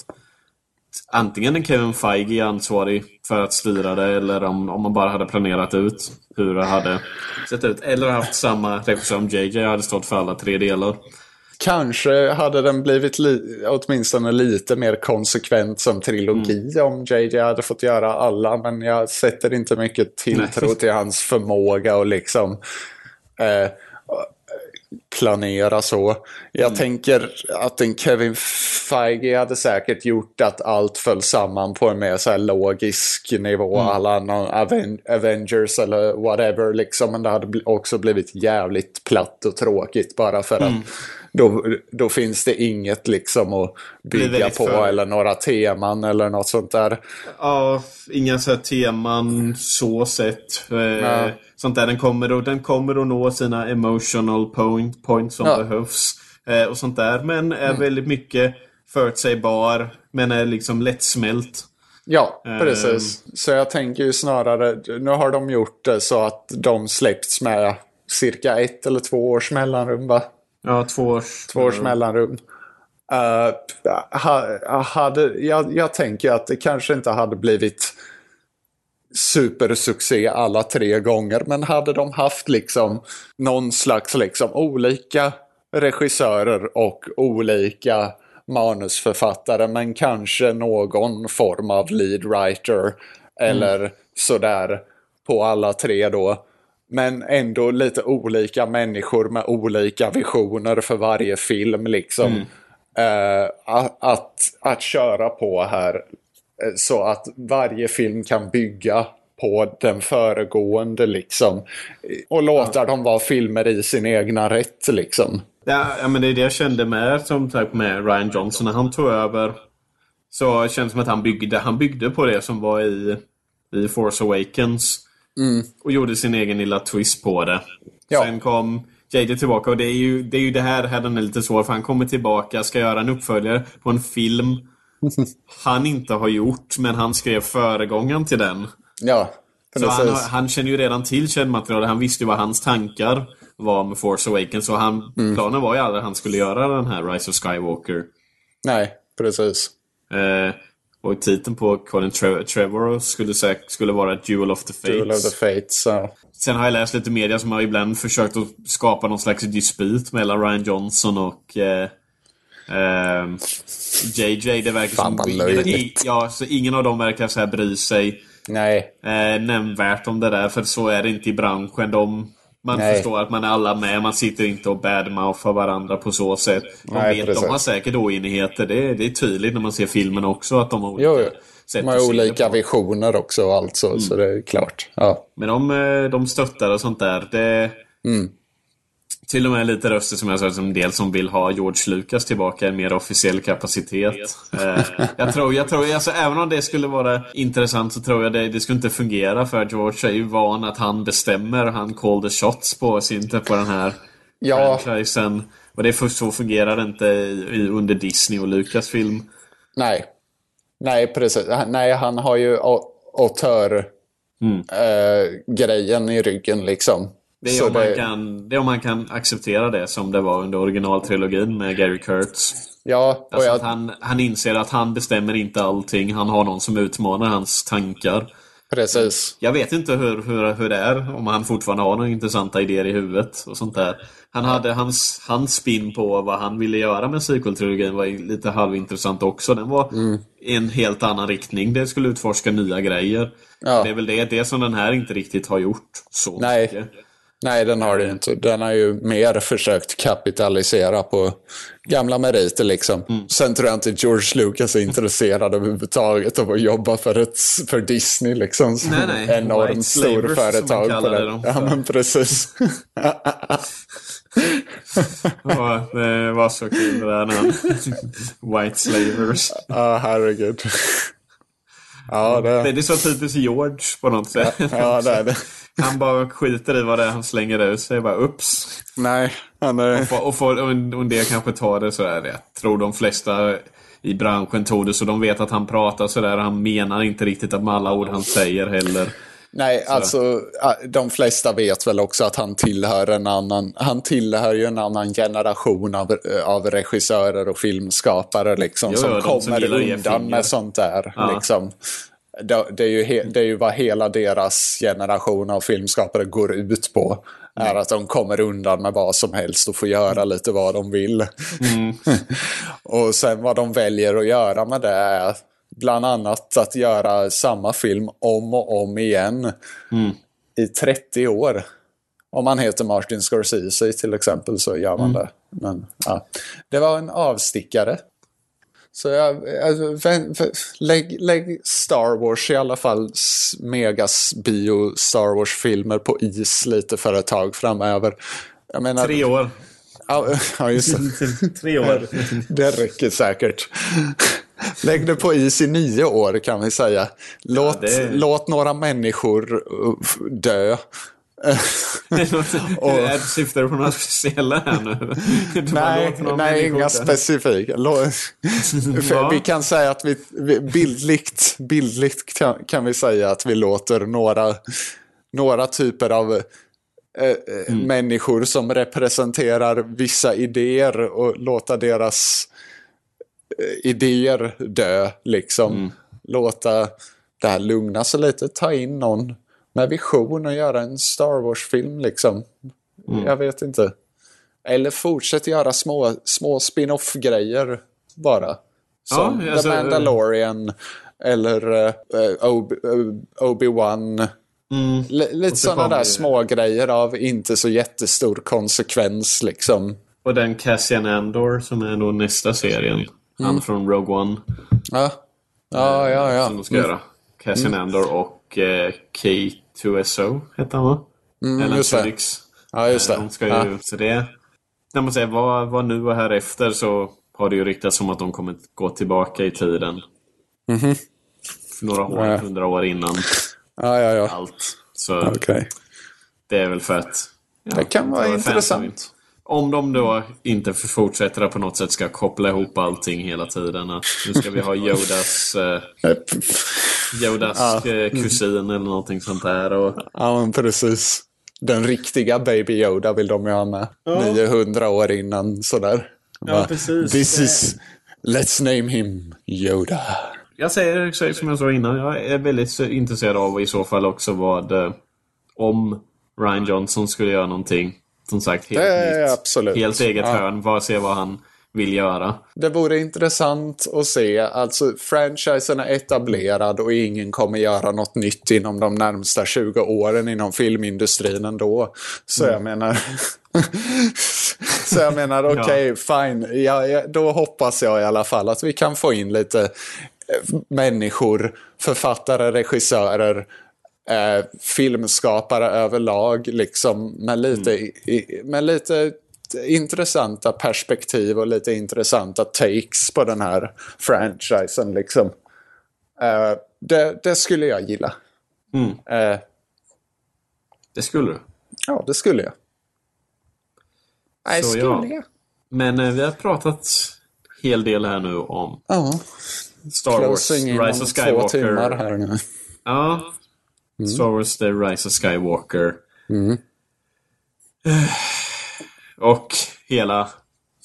antingen en Kevin Feige ansvarig för att styra det eller om, om man bara hade planerat ut hur det hade sett ut. Eller haft samma regissör som JJ hade stått för alla tre delar. Kanske hade den blivit li åtminstone lite mer konsekvent som trilogi mm. om JJ hade fått göra alla. Men jag sätter inte mycket tilltro till hans förmåga och liksom eh, planera så. Jag mm. tänker att en Kevin Feige hade säkert gjort att allt föll samman på en mer så logisk nivå. Mm. Alla Aven Avengers eller whatever liksom. Men det hade också blivit jävligt platt och tråkigt bara för mm. att då, då finns det inget liksom att bygga på för... eller några teman eller något sånt där. Ja, inga så teman så sett. Eh, sånt där. Den kommer, och, den kommer att nå sina emotional point, points som ja. behövs. Eh, och sånt där. Men är mm. väldigt mycket förutsägbar. Men är liksom lättsmält. Ja, precis. Um, så jag tänker ju snarare, nu har de gjort det så att de släppts med cirka ett eller två års mellanrum va? Ja, två års, två års mellanrum. Uh, ha, hade, jag, jag tänker att det kanske inte hade blivit supersuccé alla tre gånger. Men hade de haft liksom någon slags liksom olika regissörer och olika manusförfattare men kanske någon form av lead writer eller mm. sådär på alla tre då. Men ändå lite olika människor med olika visioner för varje film liksom. Mm. Uh, att, att, att köra på här Eh, så att varje film kan bygga på den föregående liksom. Och låta ja. dem vara filmer i sin egna rätt liksom. Ja, ja men det är det jag kände med, som sagt med Ryan Johnson när han tog över. Så det känns som att han byggde, han byggde på det som var i, i Force Awakens. Mm. Och gjorde sin egen lilla twist på det. Ja. Sen kom JJ tillbaka och det är ju det, är ju det här, här den är lite svår för han kommer tillbaka, ska göra en uppföljare på en film han inte har gjort, men han skrev föregångaren till den. Ja, Så han, han känner ju redan till källmaterialet. Han visste ju vad hans tankar var med Force Awakens. Så han, mm. planen var ju aldrig att han skulle göra den här Rise of Skywalker. Nej, precis. Eh, och titeln på Colin Tre Trevor skulle, skulle vara Duel of the Fates. Duel of the Fates, ja. Sen har jag läst lite media som har ibland försökt att skapa någon slags dispyt mellan Ryan Johnson och eh, Uh, JJ, det verkar Fan, som ingen, ja, så ingen av dem verkar så här bry sig Nej. eh, nämnvärt om det där. För så är det inte i branschen. De, man Nej. förstår att man är alla med. Man sitter inte och badmouthar varandra på så sätt. De, Nej, vet, de har säkert oenigheter. Det, det är tydligt när man ser filmen också att de har olika jo, jo. De har olika visioner också och allt så, mm. så det är klart. Ja. Men de, eh, de stöttar och sånt där. Det, mm till och med lite röster som jag sa, som del som vill ha George Lucas tillbaka i mer officiell kapacitet. Eh, jag tror, jag tror alltså, även om det skulle vara intressant så tror jag det, det skulle inte fungera för George är ju van att han bestämmer, han call the shots på, sin, på den här ja. franchisen. Och det är så fungerar det inte i, under Disney och Lucasfilm. Nej. Nej, precis. Nej, han har ju autör-grejen mm. äh, i ryggen liksom. Det är, Så om man det- kan, det är om man kan acceptera det som det var under originaltrilogin med Gary Kurtz. Ja, Alltså jag, att han, han inser att han bestämmer inte allting. Han har någon som utmanar hans tankar. precis. Jag vet inte hur, hur, hur det är, om han fortfarande har några intressanta idéer i huvudet och sånt där. Han hade hans, hans spin på vad han ville göra med sequel-trilogin var lite halvintressant också. Den var Mm. i en helt annan riktning. Det skulle utforska nya grejer. Ja. Det är väl det, det som den här inte riktigt har gjort så Nej. mycket. Nej, den har det inte. Den har ju mer försökt kapitalisera på gamla meriter liksom. Mm. Sen tror jag inte George Lucas är intresserad överhuvudtaget av att jobba för, ett, för Disney liksom. Som Nej, nej. Enormt White stor slavers, som företag på det. dem Ja, men precis. Ja, det var så kul det där när. White slavers. Ja, herregud. Ja, Det det, är så typiskt George på något sätt. ja, det är det. Han bara skiter i vad det är han slänger ut sig. Bara ups. Nej, han är... Och, och, får- och en- och en del kanske tar det sådär. Jag tror de flesta i branschen tog det så de vet att han pratar sådär. Han menar inte riktigt att med alla ord han säger heller. Nej, alltså ja, de flesta vet väl också att han tillhör en annan, han tillhör ju en annan generation av, av regissörer och filmskapare liksom, Jo, som som kommer ge undan med sånt där. Ja. Liksom. Det, det, är ju det är ju vad hela deras generation av filmskapare går ut på. Är att de kommer undan med vad som helst och får göra lite vad de vill. och sen vad de väljer att göra med det är bland annat att göra samma film om och om igen i 30 år. Om man heter Martin Scorsese till exempel så gör man det. Men, ja. Det var en avstickare. Så jag, alltså, vän, vän, lägg, lägg Star Wars i alla fall, megas bio Star Wars-filmer på is lite för ett tag framöver. Jag menar, Tre år. Ja, ja, just det. Tre år. Det räcker säkert. Lägg det på is i nio år kan vi säga. Låt, det- låt några människor uh, dö. Och... Syftar du på några speciella här nu? Nej, nej inga specifika. Vi kan säga att vi, vi bildligt, bildligt kan, kan vi säga att vi låter några, några typer av eh, eh, Mm. människor som representerar vissa idéer och låta deras eh, idéer dö. Liksom. Mm. Låta det här lugna sig lite. Ta in någon med vision och göra en Star Wars-film. Liksom. Mm. Jag vet inte. Eller fortsätt göra små, små spin-off-grejer bara. Som Ja, alltså, The Mandalorian eller uh, Obi- eh, Obi-Wan. Mm. L- lite sådana där små grejer av inte så jättestor konsekvens liksom. Och den Cassian Andor som är då nästa serien. Han från Rogue One. Ja, ja, ja. ja. Som de ska göra. Cassian Andor och eh, K2SO heter han va? Ellen just det. Tudyk. Ja, just Eh, det. De ska ju, Ja. så det, när man säger vad, vad nu och här efter så har det ju ryktats som att de kommer gå tillbaka i tiden. För några år. Ja. hundra år innan Ja, ja, ja. allt. Så Okej. det är väl för att... ja, Det kan vara intressant. Om de då inte för- fortsätter att på något sätt ska koppla ihop allting hela tiden. Att nu ska vi ha Yodas, eh, Yodas eh, kusin eller någonting sånt där. Och, Ja, men precis. Den riktiga Baby Yoda vill de ju ha med. 900 år innan sådär. Bara, precis. This is... Let's name him Yoda. Jag säger säger som jag sa innan, jag är väldigt intresserad av i så fall också vad eh, om Ryan Johnson skulle göra någonting. Som sagt, helt Det nytt. absolut. Helt eget Ja. hörn. Bara se vad han vill göra. Det vore intressant att se. Alltså, franchisen är etablerad och ingen kommer göra något nytt inom de närmsta 20 åren inom filmindustrin ändå. Så jag menar... så jag menar, okej, fine. Ja, ja, då hoppas jag i alla fall att vi kan få in lite eh, människor, författare, regissörer, eh, filmskapare överlag, liksom med lite, i, med lite intressanta perspektiv och lite intressanta takes på den här franchisen. Liksom. Eh, det, det skulle jag gilla. Mm. Eh, Det skulle du. ja, det skulle jag. Nej, Så skulle ja. jag? Men eh, vi har pratat hel del här nu om Ja, Star Wars, closing in om Rise of två Skywalker. timmar här nu. Ja. Mm. Star Wars The Rise of Skywalker. Och hela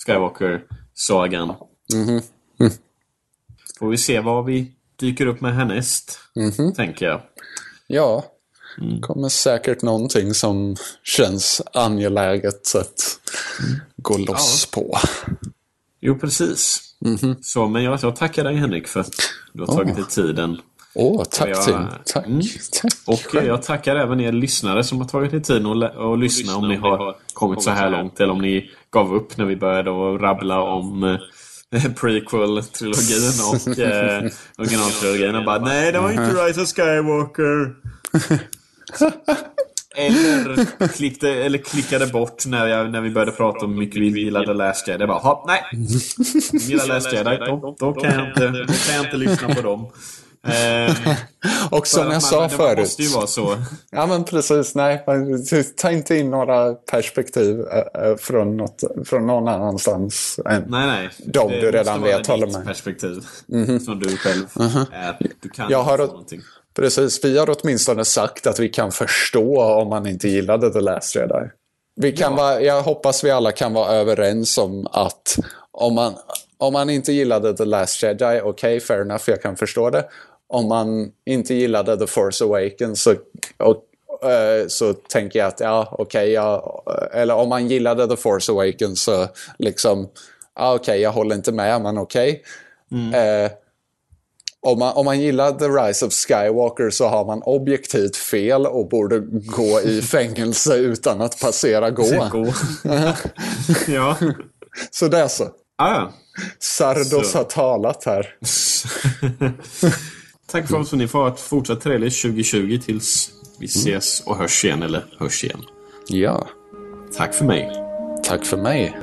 Skywalker-sagan. Mhm. Får vi se vad vi dyker upp med härnäst, Mhm. tänker jag. Ja, Mm. kommer säkert någonting som känns angeläget att gå loss på. Jo, precis. Mhm. Så, men jag, jag tackar dig Henrik för att du har tagit dig tiden. Åh, tack jag- Tim. Tack. Mm. tack. Och eh, jag tackar även er lyssnare som har tagit er tid att, att lyssna om ni har kommit så här långt eller om ni gav upp när vi började att rabbla om eh, prequel-trilogin och eh, originaltrilogin och bara nej, det var inte Rise of Skywalker. Eller, klickade, eller klickade bort när, jag, när vi började prata om hur mycket vi gillade Last Jedi. Bara, hopp, nej! Gillar Last Jedi, då, då, kan jag inte, då kan jag inte lyssna på dem. Ehm, Och som jag att sa man, Det förut. måste ju vara så. Ja men precis, nej. man- Ta inte in några perspektiv äh, äh, från, något, från någon annanstans. Än. Nej, nej. De Det du redan vet håller med. perspektiv. Som du själv är. Du kan Jag har någonting. Precis, vi har åtminstone sagt att vi kan förstå om man inte gillade The Last Jedi. Vi kan vara, jag hoppas vi alla kan vara överens om att om man, om man inte gillade The Last Jedi, okej, fair enough, jag kan förstå det. Om man inte gillade The Force Awakens så, och, eh, så tänker jag att ja, okej, ja, eller om man gillade The Force Awakens så liksom, ja, okej, jag håller inte med, men okej. Eh, om man, om man gillar The Rise of Skywalker så har man objektivt fel och borde gå i fängelse utan att passera gå. Ja. Så det är så. Ah. Sardos Så. har talat här. Tack för oss. Ni får ha ett fortsatt trevligt 2020 tills vi ses och hörs igen. Eller hörs igen. Ja, Tack för mig. tack för mig.